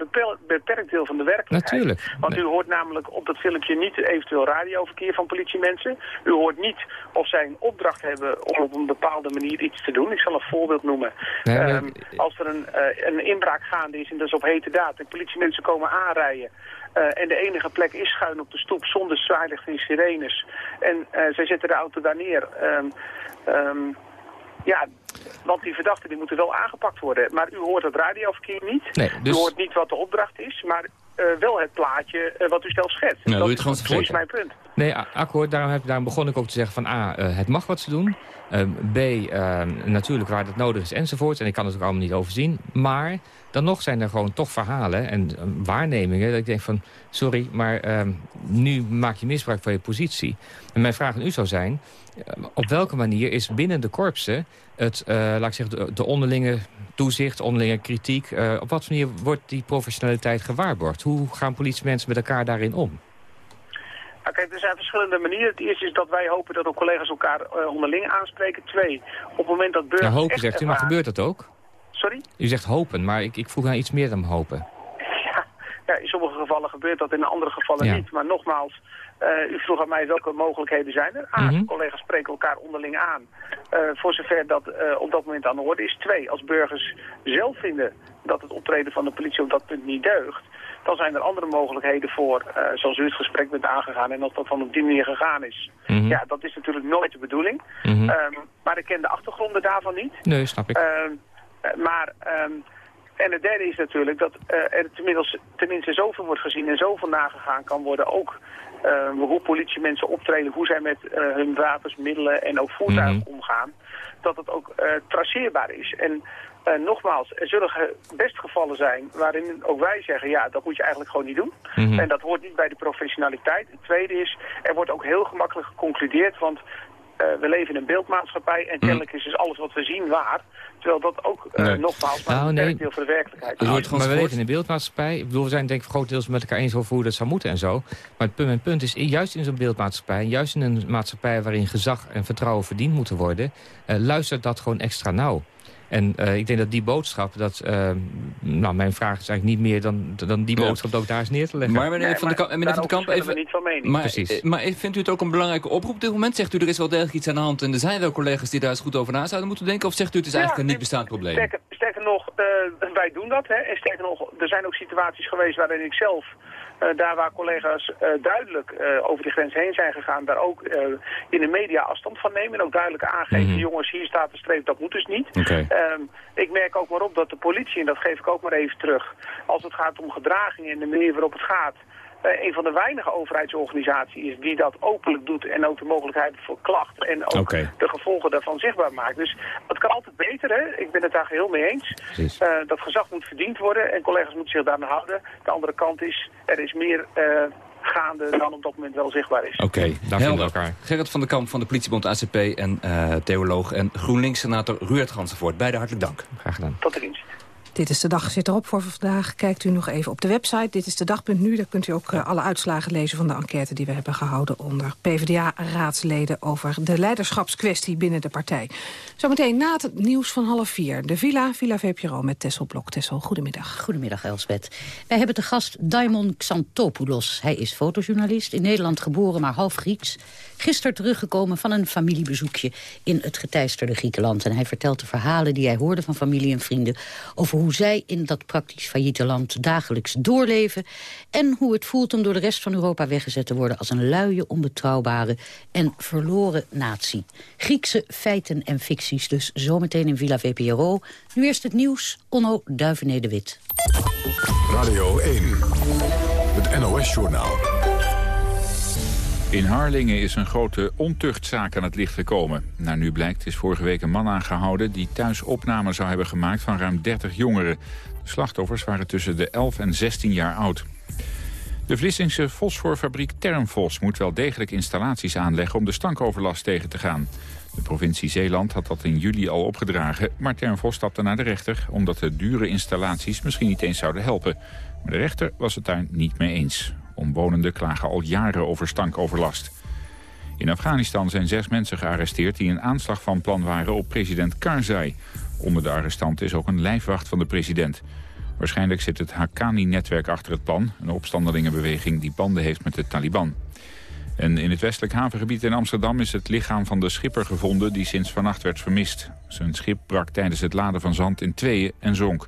beperkt deel van de werkelijkheid. Natuurlijk. Want u hoort namelijk op dat filmpje niet eventueel radioverkeer van politiemensen. U hoort niet of zij een opdracht hebben om op een bepaalde manier iets te doen. Ik zal een voorbeeld noemen. Nee, maar... um, als er een, uh, een inbraak gaande is en dat is op hete daad en politiemensen komen aanrijden... Uh, en de enige plek is schuin op de stoep zonder zwaailicht en sirenes. En uh, zij zetten de auto daar neer. Um, um, ja, want die verdachten die moeten wel aangepakt worden. Maar u hoort het radioverkeer niet. Nee, dus... U hoort niet wat de opdracht is, maar uh, wel het plaatje uh, wat u zelf schetst. Ja, dat is, is mijn punt. Nee, akkoord. Daarom, heb, daarom begon ik ook te zeggen van A, uh, het mag wat ze doen. B, natuurlijk waar het nodig is enzovoort. En ik kan het ook allemaal niet overzien. Maar dan nog zijn er gewoon toch verhalen en waarnemingen... dat ik denk van, sorry, maar nu maak je misbruik van je positie. En mijn vraag aan u zou zijn... op welke manier is binnen de korpsen het, uh, laat ik zeggen, de, de onderlinge toezicht, onderlinge kritiek... Uh, op wat manier wordt die professionaliteit gewaarborgd? Hoe gaan politiemensen met elkaar daarin om? Nou, kijk, er zijn verschillende manieren. Het eerste is dat wij hopen dat ook collega's elkaar uh, onderling aanspreken. Twee, op het moment dat burgers... Ja, hopen zegt u, maar gebeurt dat ook? Sorry? U zegt hopen, maar ik, ik vroeg naar iets meer dan hopen. Ja, ja, in sommige gevallen gebeurt dat, in andere gevallen ja. niet. Maar nogmaals, uh, u vroeg aan mij welke mogelijkheden zijn er. A, mm -hmm. collega's spreken elkaar onderling aan. Uh, voor zover dat uh, op dat moment aan de orde is. Twee, als burgers zelf vinden dat het optreden van de politie op dat punt niet deugt. Dan zijn er andere mogelijkheden voor, zoals u het gesprek bent aangegaan. En als dat dan op die manier gegaan is. Mm -hmm. Ja, dat is natuurlijk nooit de bedoeling. Mm -hmm. um, maar ik ken de achtergronden daarvan niet. Nee, snap ik. Maar... Um, en het derde is natuurlijk dat uh, er tenminste, tenminste zoveel wordt gezien en zoveel nagegaan kan worden. Ook uh, hoe politiemensen optreden, hoe zij met uh, hun wapens, middelen en ook voertuigen mm -hmm. omgaan. Dat het ook traceerbaar is. En nogmaals, er zullen best gevallen zijn waarin ook wij zeggen, ja, dat moet je eigenlijk gewoon niet doen. Mm -hmm. En dat hoort niet bij de professionaliteit. Het tweede is, er wordt ook heel gemakkelijk geconcludeerd, want we leven in een beeldmaatschappij en kennelijk is dus alles wat we zien waar. Terwijl dat ook, uh, nee. nogmaals, maar nou, een nee. deel voor de werkelijkheid is. Nou, maar we leven in een beeldmaatschappij. Ik bedoel, we zijn denk ik grotendeels met elkaar eens over hoe dat zou moeten en zo. Maar het punt, mijn punt is, juist in zo'n beeldmaatschappij... juist in een maatschappij waarin gezag en vertrouwen verdiend moeten worden... Uh, luistert dat gewoon extra nauw. En uh, ik denk dat die boodschap, dat, uh, nou, mijn vraag is eigenlijk niet meer dan, dan die boodschap ja. ook daar eens neer te leggen. Maar meneer nee, Van, de Kamp, meneer van de Kamp even... niet van mening. Maar, Precies. maar vindt u het ook een belangrijke oproep op dit moment? Zegt u er is wel degelijk iets aan de hand en er zijn wel collega's die daar eens goed over na zouden moeten denken? Of zegt u het is eigenlijk een niet bestaand probleem? Sterker, sterker nog, uh, wij doen dat. Hè. En sterker nog, er zijn ook situaties geweest waarin ik zelf... Uh, daar waar collega's uh, duidelijk over de grens heen zijn gegaan, daar ook in de media afstand van nemen. En ook duidelijk aangeven, mm -hmm. jongens, hier staat de streep, dat moet dus niet. Okay. Um, ik merk ook maar op dat de politie, en dat geef ik ook maar even terug, als het gaat om gedragingen en de manier waarop het gaat, uh, een van de weinige overheidsorganisaties is die dat openlijk doet en ook de mogelijkheid voor klacht en ook okay. de gevolgen daarvan zichtbaar maakt. Dus het kan altijd beter, hè? ik ben het daar geheel mee eens. Uh, dat gezag moet verdiend worden en collega's moeten zich daaraan houden. De andere kant is, er is meer... Uh, gaande dan op dat moment wel zichtbaar is. Oké, okay, daar vinden we elkaar. Gerrit van der Kamp van de politiebond ACP en uh, theoloog en GroenLinks-senator Ruud Gansenvoort. Beide hartelijk dank. Graag gedaan. Tot de dienst. Dit is de dag zit erop voor vandaag. Kijkt u nog even op de website. Dit is de dag.nu. Daar kunt u ook uh, alle uitslagen lezen van de enquête die we hebben gehouden onder PvdA-raadsleden over de leiderschapskwestie binnen de partij. Zometeen na het nieuws van half vier. De Villa, Villa VPRO met Tessel Blok. Tessel, goedemiddag. Goedemiddag, Elsbeth. Wij hebben de gast Daimon Xantopoulos. Hij is fotojournalist, in Nederland geboren, maar half Grieks. Gisteren teruggekomen van een familiebezoekje in het geteisterde Griekenland. En hij vertelt de verhalen die hij hoorde van familie en vrienden... over hoe zij in dat praktisch failliete land dagelijks doorleven... en hoe het voelt om door de rest van Europa weggezet te worden... als een luie, onbetrouwbare en verloren natie. Griekse feiten en ficties dus zometeen in Villa VPRO. Nu eerst het nieuws, Onno Duivenede-Wit. Radio 1, het NOS-journaal. In Harlingen is een grote ontuchtzaak aan het licht gekomen. Naar nu blijkt is vorige week een man aangehouden... die thuis opnamen zou hebben gemaakt van ruim 30 jongeren. De slachtoffers waren tussen de 11 en 16 jaar oud. De Vlissingse fosforfabriek Termfos moet wel degelijk installaties aanleggen... om de stankoverlast tegen te gaan. De provincie Zeeland had dat in juli al opgedragen... maar Termfos stapte naar de rechter... omdat de dure installaties misschien niet eens zouden helpen. Maar de rechter was het daar niet mee eens. Omwonenden klagen al jaren over stankoverlast. In Afghanistan zijn zes mensen gearresteerd die een aanslag van plan waren op president Karzai. Onder de arrestanten is ook een lijfwacht van de president. Waarschijnlijk zit het Haqqani-netwerk achter het plan, een opstandelingenbeweging die banden heeft met de Taliban. En in het westelijk havengebied in Amsterdam is het lichaam van de schipper gevonden die sinds vannacht werd vermist. Zijn schip brak tijdens het laden van zand in tweeën en zonk.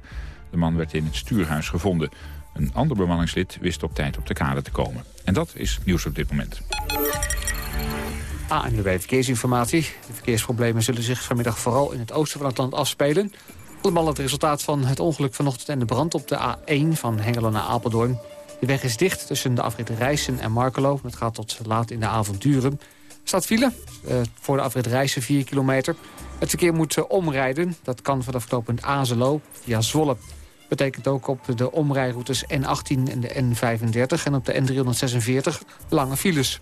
De man werd in het stuurhuis gevonden. Een ander bemanningslid wist op tijd op de kade te komen. En dat is nieuws op dit moment. ANWB Verkeersinformatie. De verkeersproblemen zullen zich vanmiddag vooral in het oosten van het land afspelen. Allemaal het resultaat van het ongeluk vanochtend en de brand op de A1 van Hengelo naar Apeldoorn. De weg is dicht tussen de afrit Rijssen en Markelo. Het gaat tot laat in de avonturen. Er staat file uh, voor de afrit Rijssen 4 kilometer. Het verkeer moet uh, omrijden. Dat kan vanaf knooppunt Azelo via Zwolle betekent ook op de omrijroutes N18 en de N35 en op de N346 lange files.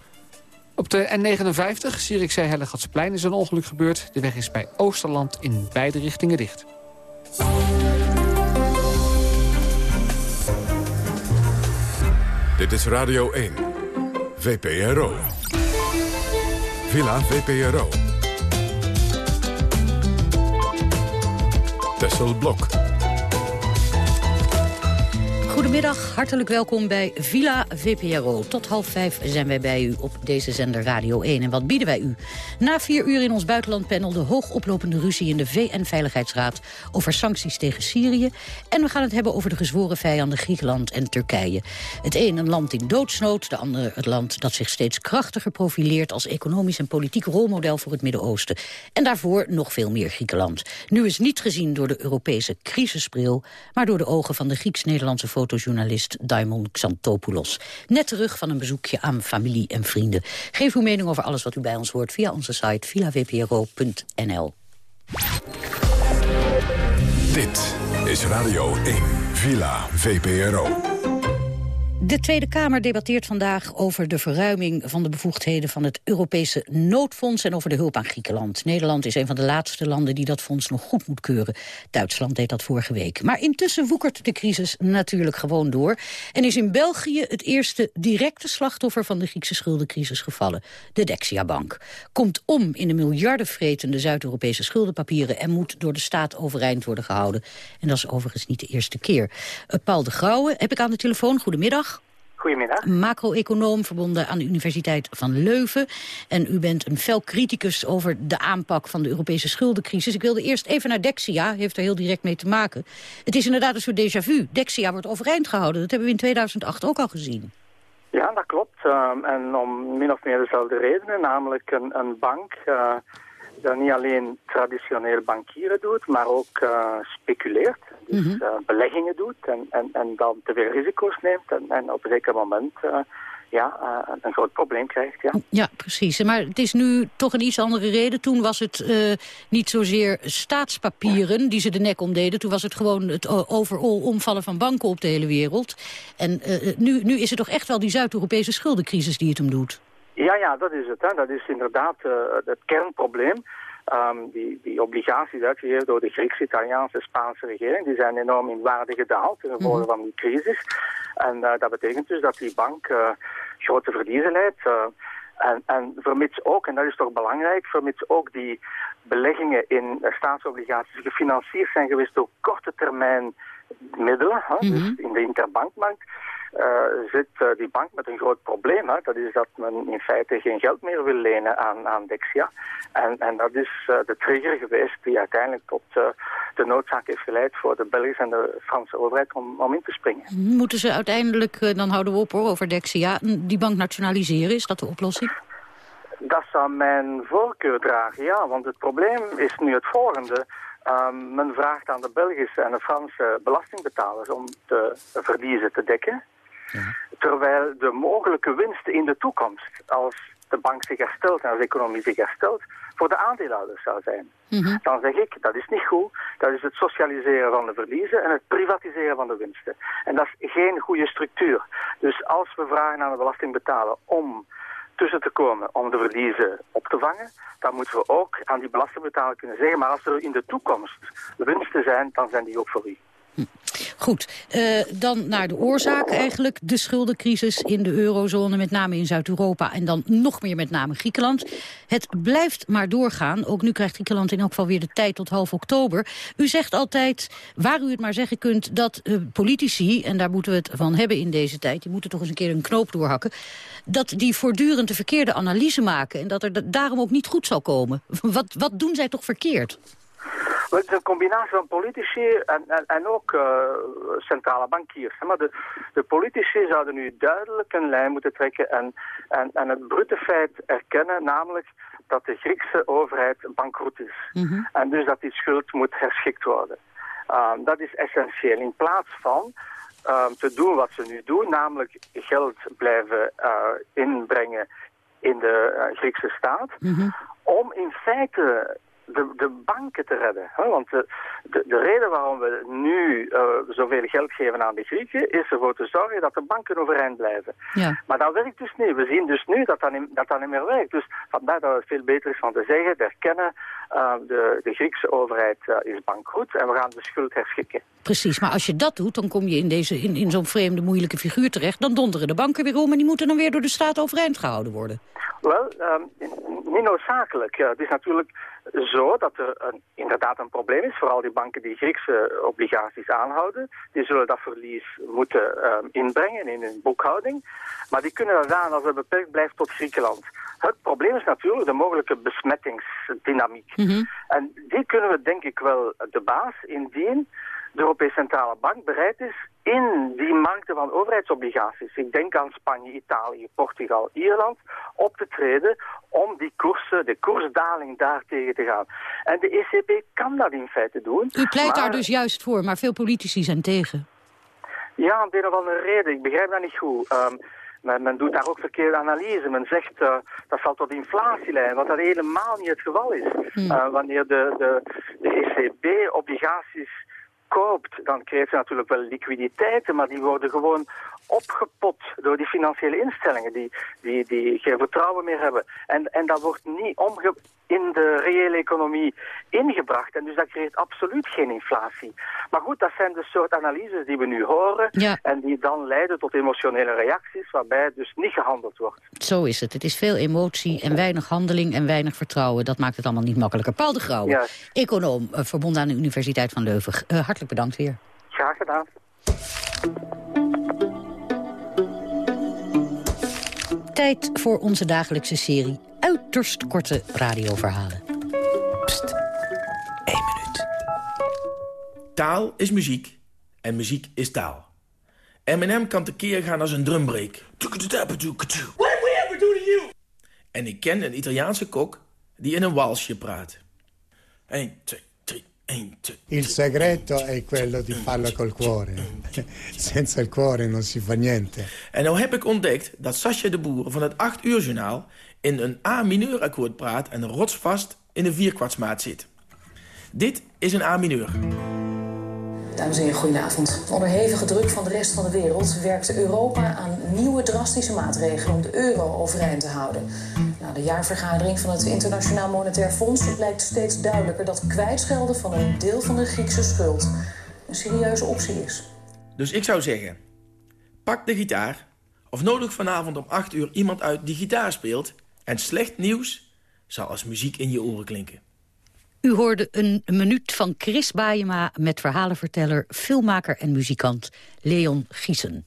Op de N59, Zierikzee Hellegatsplein, is een ongeluk gebeurd. De weg is bij Oosterland in beide richtingen dicht. Dit is Radio 1, VPRO. Villa VPRO. Tessel Blok. Goedemiddag, hartelijk welkom bij Villa VPRO. Tot half vijf zijn wij bij u op deze zender Radio 1. En wat bieden wij u? Na vier uur in ons buitenlandpanel de hoogoplopende ruzie in de VN-veiligheidsraad... over sancties tegen Syrië. En we gaan het hebben over de gezworen vijanden Griekenland en Turkije. Het een een land in doodsnood, de andere het land dat zich steeds krachtiger profileert... als economisch en politiek rolmodel voor het Midden-Oosten. En daarvoor nog veel meer Griekenland. Nu is niet gezien door de Europese crisisbril... maar door de ogen van de Grieks-Nederlandse fotojournalist Daimon Xantopoulos. Net terug van een bezoekje aan familie en vrienden. Geef uw mening over alles wat u bij ons hoort via onze site villavpro.nl. Dit is Radio 1, Villa VPRO. De Tweede Kamer debatteert vandaag over de verruiming van de bevoegdheden van het Europese noodfonds en over de hulp aan Griekenland. Nederland is een van de laatste landen die dat fonds nog goed moet keuren. Duitsland deed dat vorige week. Maar intussen woekert de crisis natuurlijk gewoon door en is in België het eerste directe slachtoffer van de Griekse schuldencrisis gevallen. De Dexia-bank. Komt om in de miljardenvretende Zuid-Europese schuldenpapieren en moet door de staat overeind worden gehouden. En dat is overigens niet de eerste keer. Uh, Paul de Grauwe heb ik aan de telefoon. Goedemiddag. Goedemiddag. Macro-econoom verbonden aan de Universiteit van Leuven. En u bent een fel criticus over de aanpak van de Europese schuldencrisis. Ik wilde eerst even naar Dexia, heeft er heel direct mee te maken. Het is inderdaad een soort déjà vu. Dexia wordt overeind gehouden, dat hebben we in 2008 ook al gezien. Ja, dat klopt. Um, en om min of meer dezelfde redenen, namelijk een, een bank... Uh, dat niet alleen traditioneel bankieren doet, maar ook uh, speculeert. Dus mm beleggingen doet en, en, en dan te veel risico's neemt en, en op een zeker moment uh, ja, een groot probleem krijgt. Ja. ja, precies. Maar het is nu toch een iets andere reden. Toen was het niet zozeer staatspapieren die ze de nek omdeden. Toen was het gewoon het overal omvallen van banken op de hele wereld. En nu, nu is het toch echt wel die Zuid-Europese schuldencrisis die het hem doet. Ja, ja, dat is het. Hè. Dat is inderdaad het kernprobleem. Ehm, die, die obligaties uitgegeven door de Griekse, Italiaanse, Spaanse regering, die zijn enorm in waarde gedaald ten gevolge Mhm. van die crisis. En eh, dat betekent dus dat die bank eh, grote verliezen leidt. eh, en, en vermits ook, en dat is toch belangrijk, vermits ook die beleggingen in staatsobligaties gefinancierd zijn geweest door korte termijn middelen, hè, dus in de interbankmarkt, zit eh, die bank met een groot probleem. Hè. Dat is dat men in feite geen geld meer wil lenen aan, aan Dexia. En, en dat is eh, de trigger geweest die uiteindelijk tot eh, de noodzaak heeft geleid voor de Belgische en de Franse overheid om, om in te springen. Moeten ze uiteindelijk, eh, dan houden we op hoor, over Dexia, die bank nationaliseren? Is dat de oplossing? Dat zou mijn voorkeur dragen, ja. Want het probleem is nu het volgende. Ehm, men vraagt aan de Belgische en de Franse belastingbetalers om de verliezen te dekken. Terwijl de mogelijke winsten in de toekomst, als de bank zich herstelt en als de economie zich herstelt, voor de aandeelhouders zou zijn. Dan zeg ik, dat is niet goed. Dat is het socialiseren van de verliezen en het privatiseren van de winsten. En dat is geen goede structuur. Dus als we vragen aan de belastingbetaler om tussen te komen om de verliezen op te vangen, dan moeten we ook aan die belastingbetaler kunnen zeggen, maar als er in de toekomst winsten zijn, dan zijn die ook voor u. Goed, eh, dan naar de oorzaak eigenlijk. De schuldencrisis in de eurozone, met name in Zuid-Europa... en dan nog meer met name Griekenland. Het blijft maar doorgaan. Ook nu krijgt Griekenland in elk geval weer de tijd tot half oktober. U zegt altijd, waar u het maar zeggen kunt... dat eh, politici, en daar moeten we het van hebben in deze tijd... die moeten toch eens een keer een knoop doorhakken... dat die voortdurend de verkeerde analyse maken... en dat er da- daarom ook niet goed zal komen. Wat, wat doen zij toch verkeerd? Het is een combinatie van politici en, en, en ook eh, centrale bankiers. Maar de, de politici zouden nu duidelijk een lijn moeten trekken en, en, en het brute feit erkennen, namelijk dat de Griekse overheid bankroet is. En dus dat die schuld moet herschikt worden. Ehm, dat is essentieel. In plaats van ehm, te doen wat ze nu doen, namelijk geld blijven eh, inbrengen in de eh, Griekse staat, om in feite de, de banken te redden. Hè? Want de, de, de reden waarom we nu eh, zoveel geld geven aan de Grieken is ervoor te zorgen dat de banken overeind blijven. Ja. Maar dat werkt dus niet. We zien dus nu dat dat niet, dat dat niet meer werkt. Dus vandaar dat het veel beter is van te zeggen, te erkennen, uh, de, de Griekse overheid uh, is bankroet en we gaan de schuld herschikken. Precies, maar als je dat doet, dan kom je in, deze, in, in zo'n vreemde, moeilijke figuur terecht. Dan donderen de banken weer om en die moeten dan weer door de staat overeind gehouden worden. Wel, um, niet noodzakelijk. Ja, het is natuurlijk zo dat er een, inderdaad een probleem is. Vooral die banken die Griekse obligaties aanhouden. Die zullen dat verlies moeten um, inbrengen in hun boekhouding. Maar die kunnen dat aan als het beperkt blijft tot Griekenland. Het probleem is natuurlijk de mogelijke besmettingsdynamiek. Mm -hmm. En die kunnen we denk ik wel de baas indien de Europese Centrale Bank bereid is in die markten van overheidsobligaties, ik denk aan Spanje, Italië, Portugal, Ierland, op te treden om die koersen, de koersdaling daar tegen te gaan. En de ECB kan dat in feite doen. U pleit maar... daar dus juist voor, maar veel politici zijn tegen. Ja, om de een of andere reden. Ik begrijp dat niet goed. Um, men, men, doet daar ook verkeerde analyse. Men zegt uh, dat zal tot inflatie leiden, wat dat helemaal niet het geval is. Hmm. Uh, wanneer de, de, de ECB obligaties koopt, dan krijgt ze natuurlijk wel liquiditeiten, maar die worden gewoon opgepot door die financiële instellingen die, die, die geen vertrouwen meer hebben. En, en dat wordt niet omge in de reële economie ingebracht. En dus dat creëert absoluut geen inflatie. Maar goed, dat zijn de soort analyses die we nu horen ja. en die dan leiden tot emotionele reacties waarbij dus niet gehandeld wordt. Zo is het. Het is veel emotie en weinig handeling en weinig vertrouwen. Dat maakt het allemaal niet makkelijker. Paul de Grauwe, ja. econoom, uh, verbonden aan de Universiteit van Leuven. Uh, hartelijk bedankt weer. Graag gedaan. Tijd voor onze dagelijkse serie uiterst korte radioverhalen. Pst, één minuut. Taal is muziek en muziek is taal. Eminem kan tekeer gaan als een drumbreak. En ik ken een Italiaanse kok die in een walsje praat. 1, 2, 3, 1, 2. Il segreto è quello di farlo col cuore. Senza il cuore non si fa niente. En nou heb ik ontdekt dat Sascha de Boer van het 8 uur journaal in een A-mineur akkoord praat en rotsvast in een vierkwartsmaat zit. Dit is een A-mineur. Dames en heren, goedenavond. Onder hevige druk van de rest van de wereld werkt Europa aan nieuwe drastische maatregelen om de euro overeind te houden. Na de jaarvergadering van het Internationaal Monetair Fonds blijkt steeds duidelijker dat kwijtschelden van een deel van de Griekse schuld een serieuze optie is. Dus ik zou zeggen, pak de gitaar of nodig vanavond om 8 uur iemand uit die gitaar speelt en slecht nieuws zal als muziek in je oren klinken. U hoorde een minuut van Chris Baayema met verhalenverteller, filmmaker en muzikant Leon Giesen.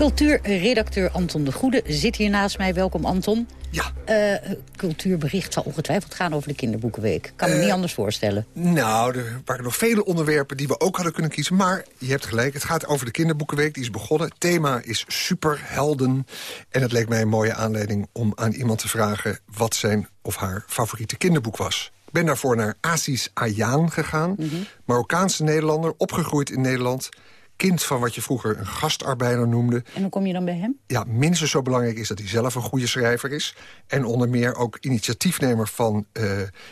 Cultuurredacteur Anton de Goede zit hier naast mij. Welkom Anton. Ja. Uh, cultuurbericht zal ongetwijfeld gaan over de kinderboekenweek. Kan me Uh, niet anders voorstellen. Nou, er waren nog vele onderwerpen die we ook hadden kunnen kiezen. Maar je hebt gelijk, het gaat over de kinderboekenweek. Die is begonnen. Het thema is superhelden. En het leek mij een mooie aanleiding om aan iemand te vragen... wat zijn of haar favoriete kinderboek was. Ik ben daarvoor naar Aziz Ayaan gegaan. Marokkaanse Nederlander, opgegroeid in Nederland kind van wat je vroeger een gastarbeider noemde. En hoe kom je dan bij hem? Ja, minstens zo belangrijk is dat hij zelf een goede schrijver is. En onder meer ook initiatiefnemer van uh,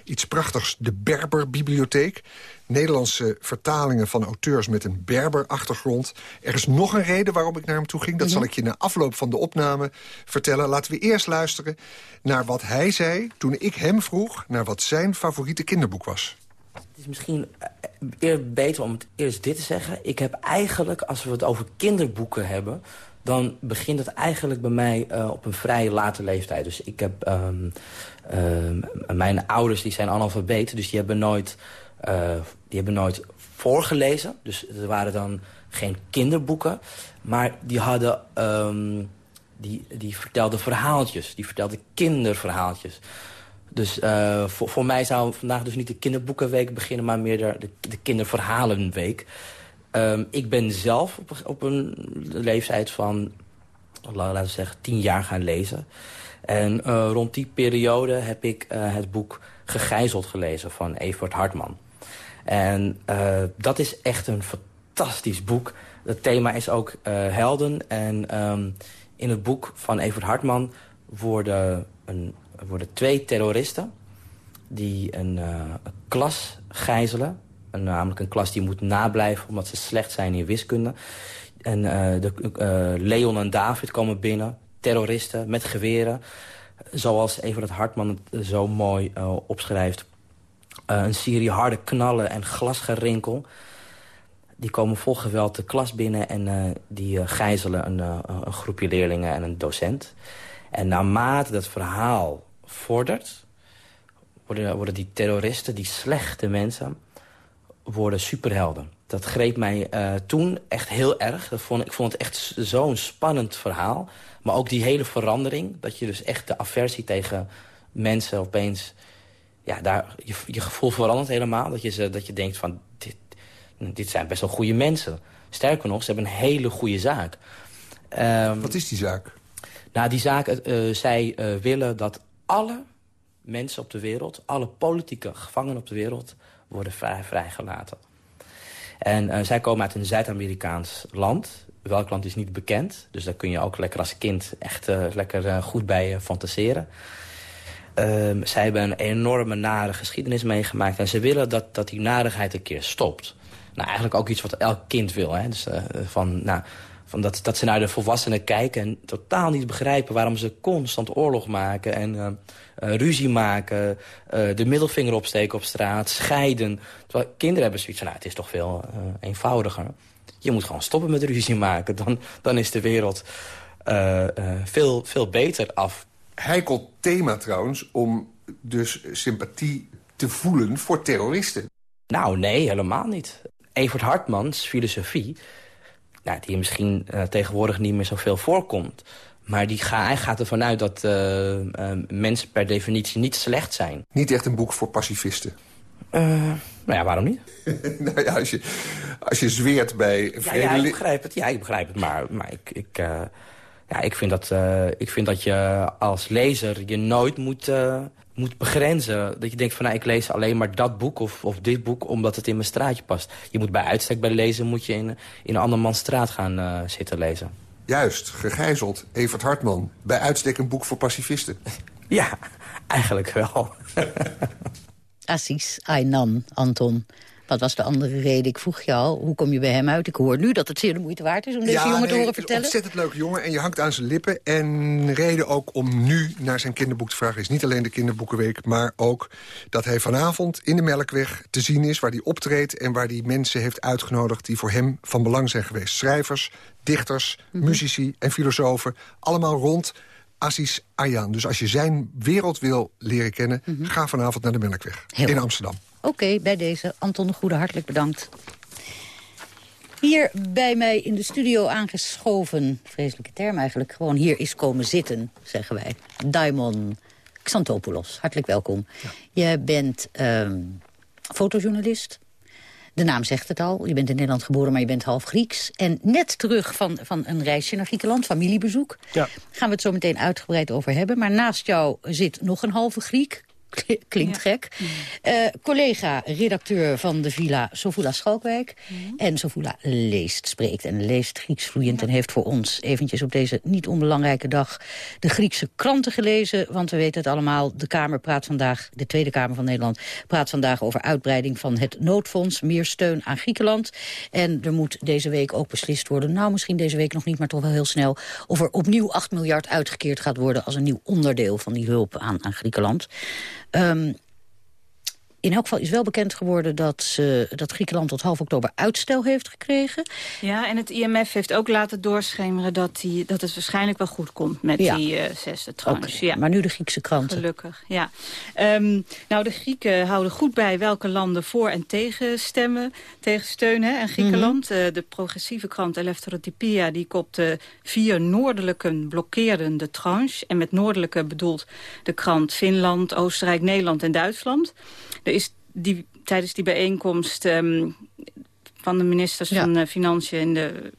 iets prachtigs, de Berber-bibliotheek. Nederlandse vertalingen van auteurs met een Berber-achtergrond. Er is nog een reden waarom ik naar hem toe ging. Dat zal ik je na afloop van de opname vertellen. Laten we eerst luisteren naar wat hij zei toen ik hem vroeg... naar wat zijn favoriete kinderboek was. Het is misschien eer beter om het eerst dit te zeggen. Ik heb eigenlijk, als we het over kinderboeken hebben... dan begint het eigenlijk bij mij uh, op een vrij late leeftijd. Dus ik heb... Um, uh, mijn ouders die zijn analfabeten, dus die hebben nooit... Die hebben nooit voorgelezen. Dus er waren dan geen kinderboeken. Maar die hadden... Um, die, die vertelden verhaaltjes. Die vertelden kinderverhaaltjes. Dus uh, voor, voor mij zou vandaag dus niet de kinderboekenweek beginnen... maar meer de, de, de kinderverhalenweek. Um, ik ben zelf op, op, een leeftijd van, laten we zeggen, tien jaar gaan lezen. En uh, rond die periode heb ik uh, het boek Gegijzeld gelezen van Evert Hartman. En dat is echt een fantastisch boek. Het thema is ook helden. En um, in het boek van Evert Hartman worden een worden twee terroristen die een, een klas gijzelen. Namelijk een klas die moet nablijven omdat ze slecht zijn in wiskunde. En uh, de, uh, Leon en David komen binnen, terroristen met geweren. Zoals Everett Hartman het zo mooi opschrijft. een serie harde knallen en glasgerinkel. Die komen vol geweld de klas binnen en die gijzelen een, een groepje leerlingen en een docent. En naarmate dat verhaal vordert... worden, worden die terroristen, die slechte mensen, worden superhelden. Dat greep mij uh, toen echt heel erg. Dat vond, ik vond het echt zo'n spannend verhaal. Maar ook die hele verandering. Dat je dus echt de aversie tegen mensen opeens... Ja, daar, je, je gevoel verandert helemaal. Dat je, ze, dat je denkt van, dit, dit zijn best wel goede mensen. Sterker nog, ze hebben een hele goede zaak. Um, Wat is die zaak? Nou, die zaak, uh, zij uh, willen dat alle mensen op de wereld... alle politieke gevangenen op de wereld worden vrij, vrijgelaten. En uh, zij komen uit een Zuid-Amerikaans land. Welk land is niet bekend. Dus daar kun je ook lekker als kind echt uh, lekker uh, goed bij fantaseren. Uh, zij hebben een enorme nare geschiedenis meegemaakt. En ze willen dat, dat die narigheid een keer stopt. Nou, eigenlijk ook iets wat elk kind wil. Hè? Dus, van, nou, van dat, dat ze naar de volwassenen kijken en totaal niet begrijpen... waarom ze constant oorlog maken en uh, uh, ruzie maken... Uh, de middelvinger opsteken op straat, scheiden. Terwijl kinderen hebben zoiets van, nou, het is toch veel eenvoudiger. Je moet gewoon stoppen met ruzie maken. Dan, dan is de wereld veel, veel beter af. Heikel thema trouwens om dus sympathie te voelen voor terroristen. Nou, nee, helemaal niet. Evert Hartmans filosofie ja, die misschien uh, tegenwoordig niet meer zoveel voorkomt. Maar die ga, hij gaat ervan uit dat uh, uh, mensen per definitie niet slecht zijn. Niet echt een boek voor pacifisten? nou ja, waarom niet? nou ja, als je, als je zweert bij... Ja, ja, ik begrijp het. Ja, ik begrijp het. Maar, maar ik, ik, ja, ik, vind dat, ik vind dat je als lezer je nooit moet moet begrenzen. Dat je denkt van nou, ik lees alleen maar dat boek of, of dit boek omdat het in mijn straatje past. Je moet bij uitstek bij lezen moet je in, in een andermans straat gaan uh, zitten lezen. Juist, gegijzeld. Evert Hartman. Bij uitstek een boek voor pacifisten. Ja, eigenlijk wel. Assis Aynan, Anton. Wat was de andere reden? Ik vroeg je al, hoe kom je bij hem uit? Ik hoor nu dat het zeer de moeite waard is om deze jongen te horen vertellen. Een ontzettend leuke jongen en je hangt aan zijn lippen. En reden ook om nu naar zijn kinderboek te vragen... is niet alleen de kinderboekenweek, maar ook dat hij vanavond in de Melkweg te zien is... waar hij optreedt en waar hij mensen heeft uitgenodigd... die voor hem van belang zijn geweest. Schrijvers, dichters, mhm. muzici en filosofen. Allemaal rond Assis Ayaan. Dus als je zijn wereld wil leren kennen... Mhm. ga vanavond naar de Melkweg in Amsterdam. Oké, bij deze. Anton de Goede, hartelijk bedankt. Hier bij mij in de studio aangeschoven, vreselijke term eigenlijk... gewoon hier is komen zitten, zeggen wij. Daimon Xantopoulos, hartelijk welkom. Je bent ehm, fotojournalist. De naam zegt het al. Je bent in Nederland geboren, maar je bent half Grieks. En net terug van, van een reisje naar Griekenland, familiebezoek. Ja. Gaan we het zo meteen uitgebreid over hebben. Maar naast jou zit nog een halve Griek, Klinkt gek. Uh, collega, redacteur van de Villa, Sofula Schalkwijk. En Sofula leest, spreekt en leest Grieks vloeiend... en heeft voor ons eventjes op deze niet onbelangrijke dag... de Griekse kranten gelezen, want we weten het allemaal. De Kamer praat vandaag, de Tweede Kamer van Nederland... praat vandaag over uitbreiding van het noodfonds. Meer steun aan Griekenland. En er moet deze week ook beslist worden... nou, misschien deze week nog niet, maar toch wel heel snel... of er opnieuw 8 miljard uitgekeerd gaat worden... als een nieuw onderdeel van die hulp aan, aan Griekenland. Um, in elk geval is wel bekend geworden dat, dat Griekenland tot half oktober uitstel heeft gekregen. Ja, en het IMF heeft ook laten doorschemeren dat, die, dat het waarschijnlijk wel goed komt met die uh, zesde tranche. ja. Maar nu de Griekse kranten. Gelukkig, ja. Um, nou, de Grieken houden goed bij welke landen voor en tegen stemmen, tegen steunen. En Griekenland, mm de progressieve krant Eleftherotypia, die kopte vier noordelijke blokkeerden de tranche. En met noordelijke bedoelt de krant Finland, Oostenrijk, Nederland en Duitsland. Er is die, tijdens die bijeenkomst um, van de ministers van uh, Financiën en de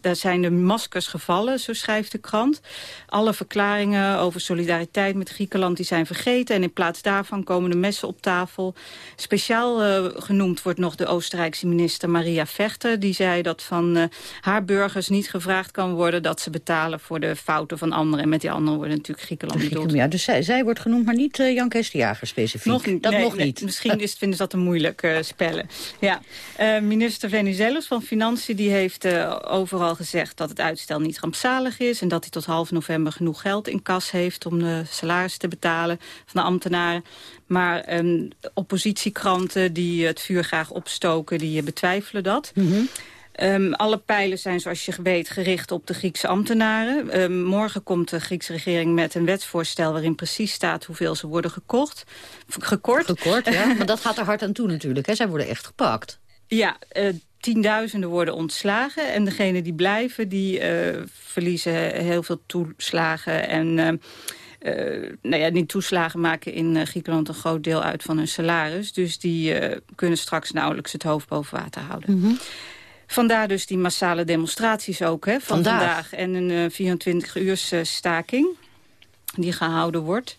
daar zijn de maskers gevallen, zo schrijft de krant. Alle verklaringen over solidariteit met Griekenland die zijn vergeten... en in plaats daarvan komen de messen op tafel. Speciaal uh, genoemd wordt nog de Oostenrijkse minister Maria Vechter. Die zei dat van uh, haar burgers niet gevraagd kan worden... dat ze betalen voor de fouten van anderen. En met die anderen wordt natuurlijk Griekenland bedoeld. Ja, dus zij, zij, wordt genoemd, maar niet uh, Jan Kees de Jager specifiek. Nog, dat nog niet. misschien is, vinden ze dat een moeilijk spellen. Ja. minister Venizelos van Financiën die heeft overal gezegd dat het uitstel niet rampzalig is... en dat hij tot half november genoeg geld in kas heeft... om de salaris te betalen van de ambtenaren. Maar um, oppositiekranten die het vuur graag opstoken, die betwijfelen dat... Mm alle pijlen zijn, zoals je weet, gericht op de Griekse ambtenaren. Um, morgen komt de Griekse regering met een wetsvoorstel... waarin precies staat hoeveel ze worden gekort. gekort. Gekort, ja. maar dat gaat er hard aan toe natuurlijk. Hè? Zij worden echt gepakt. Ja, uh, tienduizenden worden ontslagen. En degenen die blijven, die uh, verliezen heel veel toeslagen. En uh, nou ja, die toeslagen maken in Griekenland een groot deel uit van hun salaris. Dus die kunnen straks nauwelijks het hoofd boven water houden. Mm -hmm. Vandaar dus die massale demonstraties ook hè, van vandaag. vandaag. En een 24 uurs staking die gehouden wordt.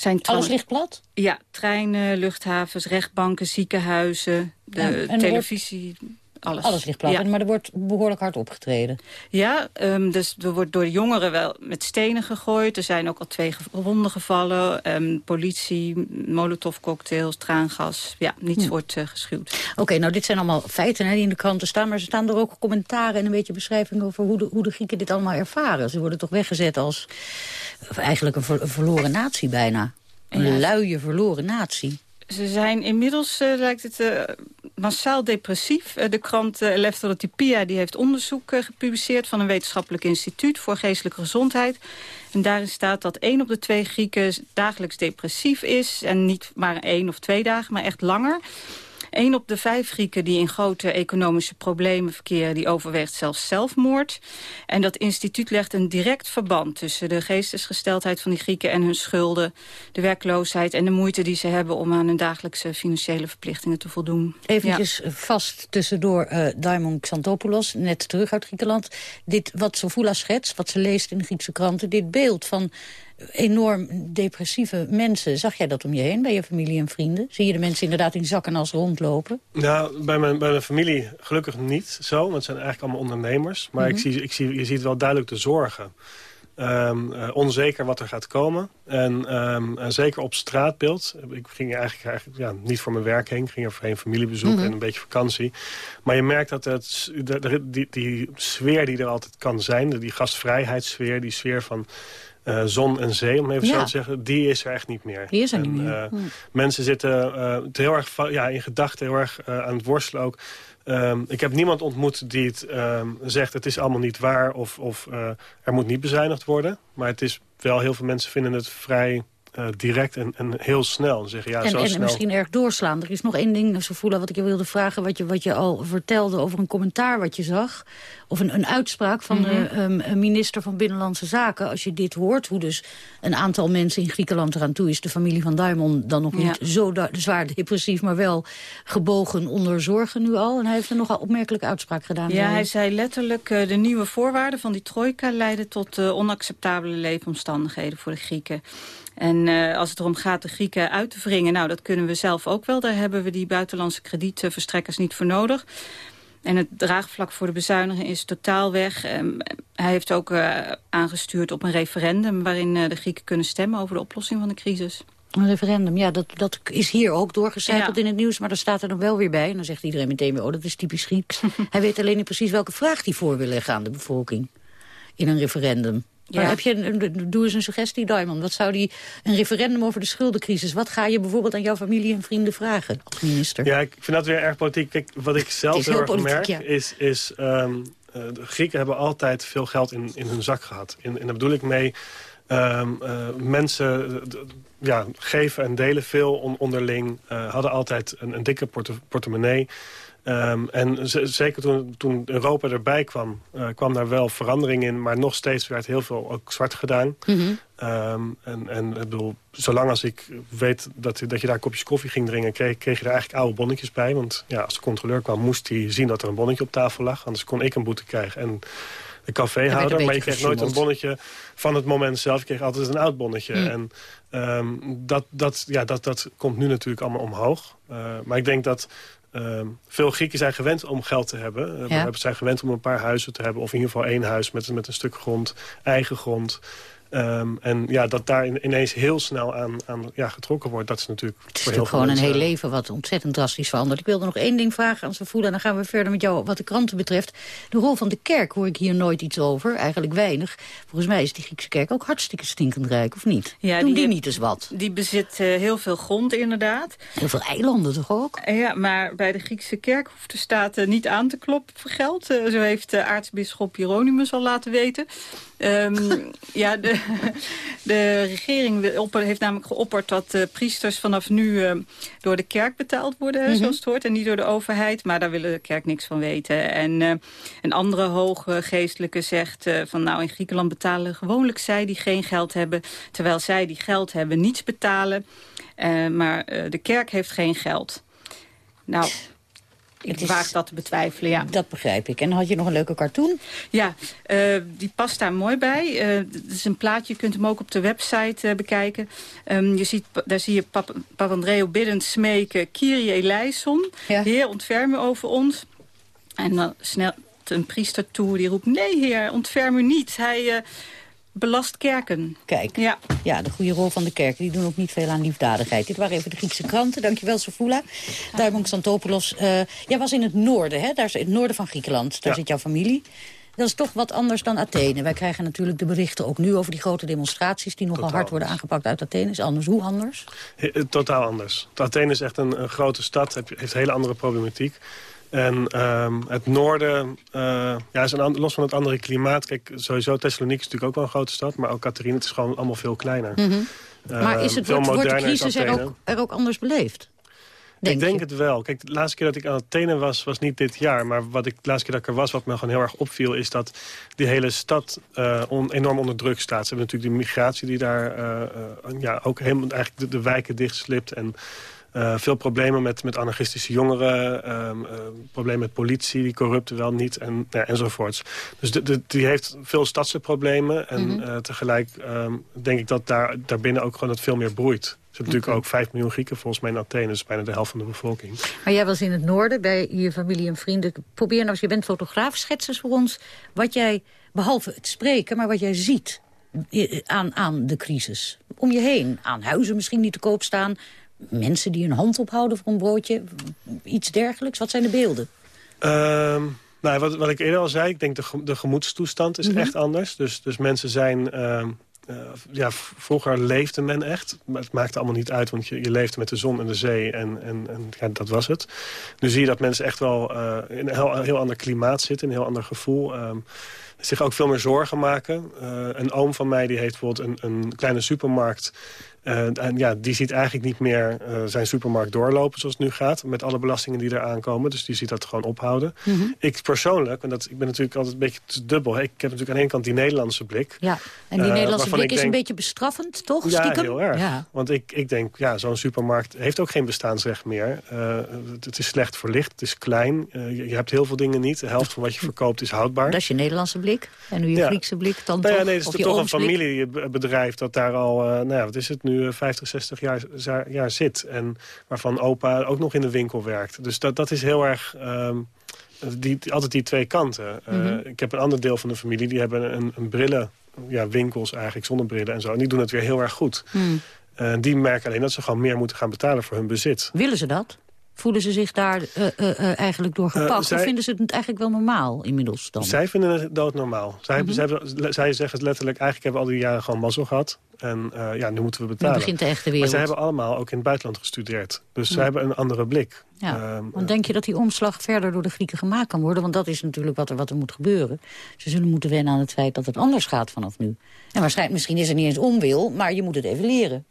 Zijn Alles ligt plat? Ja, treinen, luchthavens, rechtbanken, ziekenhuizen, de televisie... Alles. Alles ligt plat, maar er wordt behoorlijk hard opgetreden. Ja, um, dus er wordt door de jongeren wel met stenen gegooid. Er zijn ook al twee gewonden gevallen. Um, politie, molotovcocktails, traangas. Ja, niets hm. wordt uh, geschuwd. Oké, nou dit zijn allemaal feiten hè, die in de kranten staan. Maar er staan er ook commentaren en een beetje beschrijvingen over hoe de, hoe de Grieken dit allemaal ervaren. Ze worden toch weggezet als eigenlijk een, verloren natie bijna. Een ja. luie verloren natie. Ze zijn inmiddels, uh, lijkt het, uh, massaal depressief. Uh, de krant Eleftherotypia die heeft onderzoek gepubliceerd... van een wetenschappelijk instituut voor geestelijke gezondheid. En daarin staat dat één op de twee Grieken dagelijks depressief is. En niet maar één of twee dagen, maar echt langer. Een op de vijf Grieken die in grote economische problemen verkeren... die overweegt zelfs zelfmoord. En dat instituut legt een direct verband tussen de geestesgesteldheid van die Grieken... en hun schulden, de werkloosheid en de moeite die ze hebben... om aan hun dagelijkse financiële verplichtingen te voldoen. Even vast tussendoor uh, Daimon Xantopoulos, net terug uit Griekenland. Dit wat Sofula schetst, wat ze leest in de Griekse kranten... dit beeld van enorm depressieve mensen. Zag jij dat om je heen bij je familie en vrienden? Zie je de mensen inderdaad in zakken als rondlopen? Nou, bij mijn, bij mijn familie gelukkig niet zo. Want het zijn eigenlijk allemaal ondernemers. Maar ik mhm. zie, ik zie, je ziet wel duidelijk de zorgen. Ehm, eh, onzeker wat er gaat komen. En, ehm, en, zeker op straatbeeld. Ik ging eigenlijk, eigenlijk ja, niet voor mijn werk heen. Ik ging er voor een familiebezoek mhm. en een beetje vakantie. Maar je merkt dat het, die, die sfeer die er altijd kan zijn... die gastvrijheidssfeer, die sfeer van... Uh, zon en zee, om even zo te zeggen, die is er echt niet meer. Die is er niet meer. Uh, Mensen zitten uh, heel erg ja, in gedachten heel erg aan het worstelen ook. Um, ik heb niemand ontmoet die het um, zegt het is allemaal niet waar of, of er moet niet bezuinigd worden. Maar het is wel, heel veel mensen vinden het vrij uh, direct en, en heel snel. Zeggen, ja, en, zo en snel. misschien erg doorslaan. Er is nog één ding, voelen wat ik je wilde vragen... wat je, wat je al vertelde over een commentaar wat je zag. Of een, een uitspraak van de um, minister van Binnenlandse Zaken. Als je dit hoort, hoe dus een aantal mensen in Griekenland eraan toe is... de familie van Daimon dan nog niet zo zwaar depressief... maar wel gebogen onder zorgen nu al. En hij heeft een nogal opmerkelijke uitspraak gedaan. Ja, hij zei letterlijk... Uh, de nieuwe voorwaarden van die trojka leiden tot uh, onacceptabele leefomstandigheden voor de Grieken. En uh, als het erom gaat de Grieken uit te wringen, nou dat kunnen we zelf ook wel. Daar hebben we die buitenlandse kredietverstrekkers niet voor nodig. En het draagvlak voor de bezuiniging is totaal weg. Um, hij heeft ook uh, aangestuurd op een referendum... waarin uh, de Grieken kunnen stemmen over de oplossing van de crisis. Een referendum, ja, dat, dat is hier ook doorgecijpeld ja. in het nieuws... maar dan staat er nog wel weer bij. En dan zegt iedereen meteen weer, oh, dat is typisch Grieks. hij weet alleen niet precies welke vraag hij voor wil leggen aan de bevolking. In een referendum. Ja. heb je een, doe eens een suggestie, Diamond. Wat zou die een referendum over de schuldencrisis? Wat ga je bijvoorbeeld aan jouw familie en vrienden vragen als minister? Ja, ik vind dat weer erg politiek. Kijk, wat ik zelf heel, erg merk ja. is, is um, uh, de Grieken hebben altijd veel geld in, in hun zak gehad. En, en daar bedoel ik mee. Um, uh, mensen ja, geven en delen veel on, onderling. Uh, hadden altijd een, een dikke porte, portemonnee. Um, en zeker toen, toen, Europa erbij kwam, uh, kwam daar wel verandering in. Maar nog steeds werd heel veel ook zwart gedaan. Mm -hmm. um, en, en ik bedoel, zolang als ik weet dat, dat je daar kopjes koffie ging drinken... Kreeg, kreeg je daar eigenlijk oude bonnetjes bij. Want ja, als de controleur kwam, moest hij zien dat er een bonnetje op tafel lag. Anders kon ik een boete krijgen. En de caféhouder, maar je kreeg nooit een bonnetje van het moment zelf. Je kreeg altijd een oud bonnetje. Mm. En um, dat, dat, ja, dat, dat komt nu natuurlijk allemaal omhoog. Uh, maar ik denk dat Uh, veel Grieken zijn gewend om geld te hebben. Ja. We zijn gewend om een paar huizen te hebben. Of in ieder geval één huis met, met een stuk grond, eigen grond. Um, en ja, dat daar ineens heel snel aan, aan ja, getrokken wordt, dat is natuurlijk... Het is natuurlijk gewoon een heel leven wat ontzettend drastisch verandert. Ik wilde nog één ding vragen aan voelen en dan gaan we verder met jou wat de kranten betreft. De rol van de kerk hoor ik hier nooit iets over, eigenlijk weinig. Volgens mij is die Griekse kerk ook hartstikke stinkend rijk, of niet? Ja, Doen die, die niet eens wat? Die bezit uh, heel veel grond, inderdaad. Heel veel eilanden toch ook? Uh, ja, maar bij de Griekse kerk hoeft de staat uh, niet aan te kloppen voor geld. zo heeft aartsbisschop Hieronymus al laten weten. Um, ja, de, de regering heeft namelijk geopperd dat uh, priesters vanaf nu uh, door de kerk betaald worden, mm -hmm. zoals het hoort, en niet door de overheid. Maar daar wil de kerk niks van weten. En uh, een andere hoge geestelijke zegt van nou in Griekenland betalen gewoonlijk zij die geen geld hebben, terwijl zij die geld hebben niets betalen. maar de kerk heeft geen geld. Nou, ik waag dat te betwijfelen, ja. Dat begrijp ik. En had je nog een leuke cartoon? Ja, uh, die past daar mooi bij. Uh, het is een plaatje, je kunt hem ook op de website uh, bekijken. Um, je ziet, daar zie je Pap Papandreou biddend smeken... Kyrie eleison, ja. heer, ontferm over ons. En dan snel een priester toe, die roept... nee, heer, ontferm u niet. Hij belast kerken. Kijk, ja. ja, de goede rol van de kerken. Die doen ook niet veel aan liefdadigheid. Dit waren even de Griekse kranten. Dankjewel, Sofula. Duimon Xantopoulos. Uh, jij was in het noorden, hè? Daar is in het noorden van Griekenland. Daar ja. zit jouw familie. Dat is toch wat anders dan Athene. Wij krijgen natuurlijk de berichten ook nu over die grote demonstraties... die nogal hard worden aangepakt uit Athene. Is anders. Hoe anders? He, totaal anders. Athene is echt een, een grote stad. Heeft een hele andere problematiek. En um, het noorden uh, ja, is een los van het andere klimaat. Kijk, sowieso Thessaloniki is natuurlijk ook wel een grote stad. Maar ook Catharina, het is gewoon allemaal veel kleiner. Mm -hmm. uh, maar is het, wordt, wordt de crisis er ook, er ook anders beleefd? Denk ik denk je? het wel. Kijk, de laatste keer dat ik aan Athene was, was niet dit jaar. Maar wat ik, de laatste keer dat ik er was, wat me gewoon heel erg opviel... is dat die hele stad on, enorm onder druk staat. Ze hebben natuurlijk de migratie die daar uh, ja, ook helemaal eigenlijk de, de wijken dichtslipt... en uh, veel problemen met, met anarchistische jongeren. Um, uh, problemen met politie, die corrupte wel niet. En, ja, enzovoorts. Dus de, de, die heeft veel stadse problemen. En mm -hmm. uh, tegelijk um, denk ik dat daar, daarbinnen ook gewoon het veel meer broeit. Er zitten natuurlijk ook 5 miljoen Grieken volgens mij in Athene. Dus bijna de helft van de bevolking. Maar jij was in het noorden bij je familie en vrienden. Probeer nou, als je bent fotograaf, schets eens voor ons... wat jij, behalve het spreken, maar wat jij ziet aan, aan de crisis? Om je heen, aan huizen misschien die te koop staan... mensen die hun hand ophouden voor een broodje, iets dergelijks. Wat zijn de beelden? Ehm, nou, wat, wat ik eerder al zei, ik denk de, de gemoedstoestand is mhm. echt anders. Dus, dus mensen zijn... Ehm, uh, ja, vroeger leefde men echt. Maar het maakte allemaal niet uit, want je, je leefde met de zon en de zee. En, en, en ja, dat was het. Nu zie je dat mensen echt wel uh, in een heel, heel ander klimaat zitten. Een heel ander gevoel. Um, zich ook veel meer zorgen maken. Uh, een oom van mij die heeft bijvoorbeeld een, een kleine supermarkt uh, en ja, die ziet eigenlijk niet meer uh, zijn supermarkt doorlopen zoals het nu gaat. Met alle belastingen die er aankomen. Dus die ziet dat gewoon ophouden. Mm -hmm. Ik persoonlijk, en dat, ik ben natuurlijk altijd een beetje dubbel. Ik heb natuurlijk aan de ene kant die Nederlandse blik. Ja, en die Nederlandse blik is een beetje bestraffend, toch? Ja, heel erg. Ja. Want ik, ik denk, ja, zo'n supermarkt heeft ook geen bestaansrecht meer. Het, het, is slecht verlicht, het is klein. Je, je, hebt heel veel dingen niet. De helft van wat je verkoopt is houdbaar. Dat is je Nederlandse blik. En nu je ja. Griekse blik dan nou toch? Ja, nee, het is toch een familiebedrijf dat daar al, nou ja, wat is het nu? nu 50, 60 jaar, jaar zit. En waarvan opa ook nog in de winkel werkt. Dus dat, dat is heel erg... Um, die, altijd die twee kanten. Mm -hmm. uh, ik heb een ander deel van de familie, die hebben een, een brillen, ja, winkels eigenlijk, zonnebrillen en zo. En die doen het weer heel erg goed. Mm. Uh, die merken alleen dat ze gewoon meer moeten gaan betalen voor hun bezit. Willen ze dat? Voelen ze zich daar uh, uh, eigenlijk door gepakt? Zij, of vinden ze het eigenlijk wel normaal inmiddels dan? Zij vinden het doodnormaal. Zij, mm -hmm. zij, zij zeggen letterlijk, eigenlijk hebben we al die jaren gewoon mazzel gehad. En uh, ja, nu moeten we betalen. Nu begint de echte wereld. Maar zij hebben allemaal ook in het buitenland gestudeerd. Dus ja. zij hebben een andere blik. Ja. Um, Want denk je dat die omslag verder door de Grieken gemaakt kan worden? Want dat is natuurlijk wat er, wat er moet gebeuren. Ze zullen moeten wennen aan het feit dat het anders gaat vanaf nu. En waarschijnlijk, misschien is er niet eens onwil, maar je moet het even leren.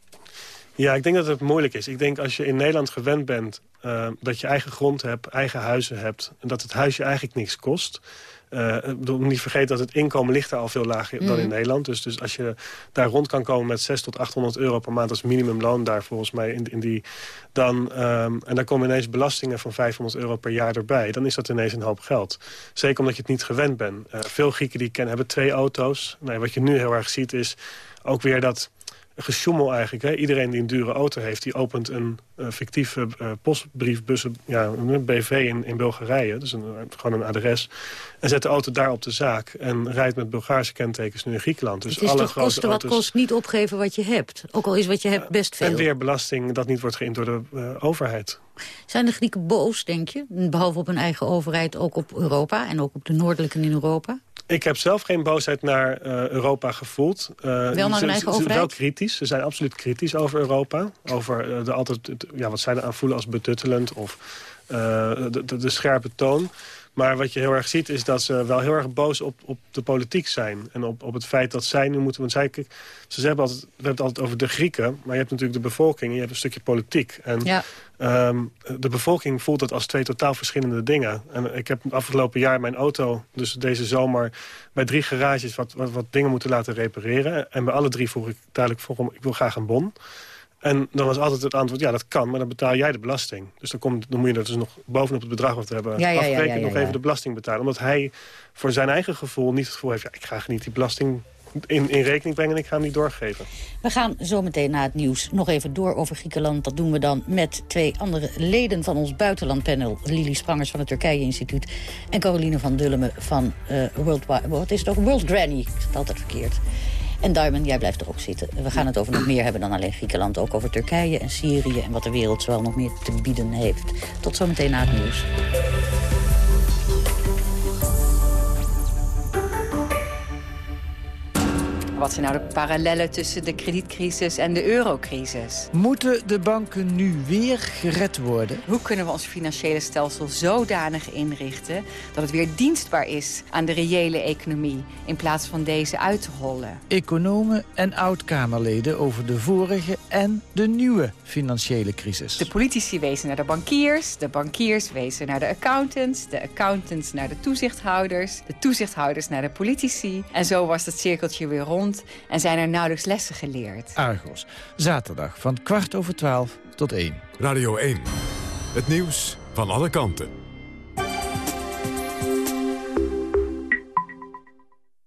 Ja, ik denk dat het moeilijk is. Ik denk als je in Nederland gewend bent uh, dat je eigen grond hebt, eigen huizen hebt... en dat het huisje eigenlijk niks kost... Uh, moet niet vergeten dat het inkomen ligt daar al veel lager mm. dan in Nederland. Dus, dus als je daar rond kan komen met 600 tot 800 euro per maand als minimumloon daar volgens mij in, in die, dan, um, en dan komen ineens belastingen van 500 euro per jaar erbij. Dan is dat ineens een hoop geld. Zeker omdat je het niet gewend bent. Uh, veel Grieken die ik ken hebben twee auto's. Nee, wat je nu heel erg ziet is ook weer dat gesjoemel eigenlijk. Hè? Iedereen die een dure auto heeft, die opent een uh, fictieve uh, postbriefbus, ja, een BV in, in Bulgarije. Dus een, gewoon een adres. En zet de auto daar op de zaak. En rijdt met Bulgaarse kentekens nu in Griekenland. Dus het is alle toch kosten wat kost niet opgeven wat je hebt. Ook al is wat je hebt best veel. En weer belasting dat niet wordt geïnd door de uh, overheid. Zijn de Grieken boos, denk je? Behalve op hun eigen overheid, ook op Europa en ook op de noordelijke in Europa? Ik heb zelf geen boosheid naar uh, Europa gevoeld. Uh, wel naar hun eigen overheid? Wel kritisch. Ze zijn absoluut kritisch over Europa. Over uh, de altijd, ja, wat zij er aan voelen als betuttelend of de, de, de, scherpe toon. Maar wat je heel erg ziet is dat ze wel heel erg boos op, op de politiek zijn. En op, op het feit dat zij nu moeten... Want zij, ze hebben altijd, we hebben het altijd over de Grieken. Maar je hebt natuurlijk de bevolking en je hebt een stukje politiek. En ja. um, de bevolking voelt dat als twee totaal verschillende dingen. En ik heb afgelopen jaar mijn auto, dus deze zomer... bij drie garages wat, wat, wat dingen moeten laten repareren. En bij alle drie vroeg ik duidelijk voor ik wil graag een bon. En dan was altijd het antwoord, ja, dat kan, maar dan betaal jij de belasting. Dus dan, komt, dan moet je dat dus nog bovenop het bedrag wat we hebben ja, ja, afgerekend... ja, nog even de belasting betalen. Omdat hij voor zijn eigen gevoel niet het gevoel heeft... Ja, ik ga niet die belasting in, in rekening brengen en ik ga hem niet doorgeven. We gaan zo meteen na het nieuws nog even door over Griekenland. Dat doen we dan met twee andere leden van ons buitenlandpanel. Lili Sprangers van het Turkije Instituut en Caroline van Dullemen van uh, World... Wat is het ook? World Granny. Ik zit altijd verkeerd. En Diamond, jij blijft er ook zitten. We gaan het over nog meer hebben dan alleen Griekenland. Ook over Turkije en Syrië en wat de wereld zoal nog meer te bieden heeft. Tot zometeen na het nieuws. Wat zijn nou de parallellen tussen de kredietcrisis en de eurocrisis? Moeten de banken nu weer gered worden? Hoe kunnen we ons financiële stelsel zodanig inrichten... dat het weer dienstbaar is aan de reële economie... in plaats van deze uit te hollen? Economen en oud-Kamerleden over de vorige en de nieuwe financiële crisis. De politici wezen naar de bankiers, de bankiers wezen naar de accountants... de accountants naar de toezichthouders, de toezichthouders naar de politici... en zo was het cirkeltje weer rond en zijn er nauwelijks lessen geleerd. Argos, zaterdag van kwart over twaalf tot één. Radio 1, het nieuws van alle kanten.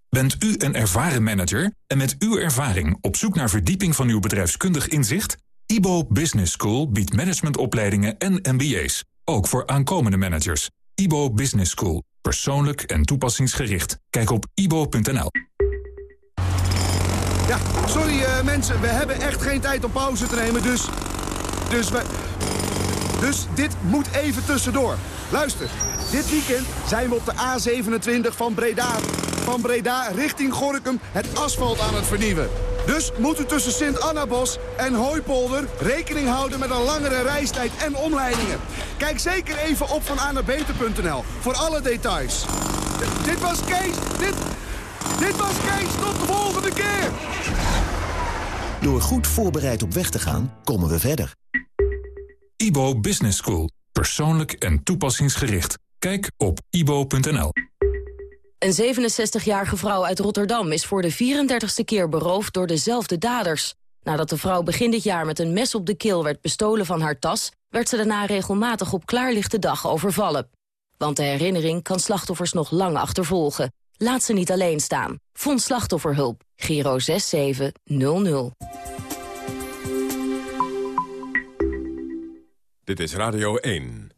Bent u een ervaren manager en met uw ervaring op zoek naar verdieping van uw bedrijfskundig inzicht? IBO Business School biedt managementopleidingen en MBA's, ook voor aankomende managers. IBO Business School, persoonlijk en toepassingsgericht. Kijk op ibo.nl. Ja, sorry uh, mensen, we hebben echt geen tijd om pauze te nemen, dus... Dus we... Dus dit moet even tussendoor. Luister, dit weekend zijn we op de A27 van Breda, van Breda richting Gorkum het asfalt aan het vernieuwen. Dus moet u tussen Sint-Annabos en Hooipolder rekening houden met een langere reistijd en omleidingen. Kijk zeker even op van voor alle details. dit was Kees, dit, dit was Kees, tot de volgende keer! Door goed voorbereid op weg te gaan, komen we verder. IBO Business School. Persoonlijk en toepassingsgericht. Kijk op ibo.nl. Een 67-jarige vrouw uit Rotterdam is voor de 34ste keer beroofd door dezelfde daders. Nadat de vrouw begin dit jaar met een mes op de keel werd bestolen van haar tas... werd ze daarna regelmatig op klaarlichte dag overvallen. Want de herinnering kan slachtoffers nog lang achtervolgen. Laat ze niet alleen staan. Vond slachtofferhulp. Giro 6700. Dit is Radio 1.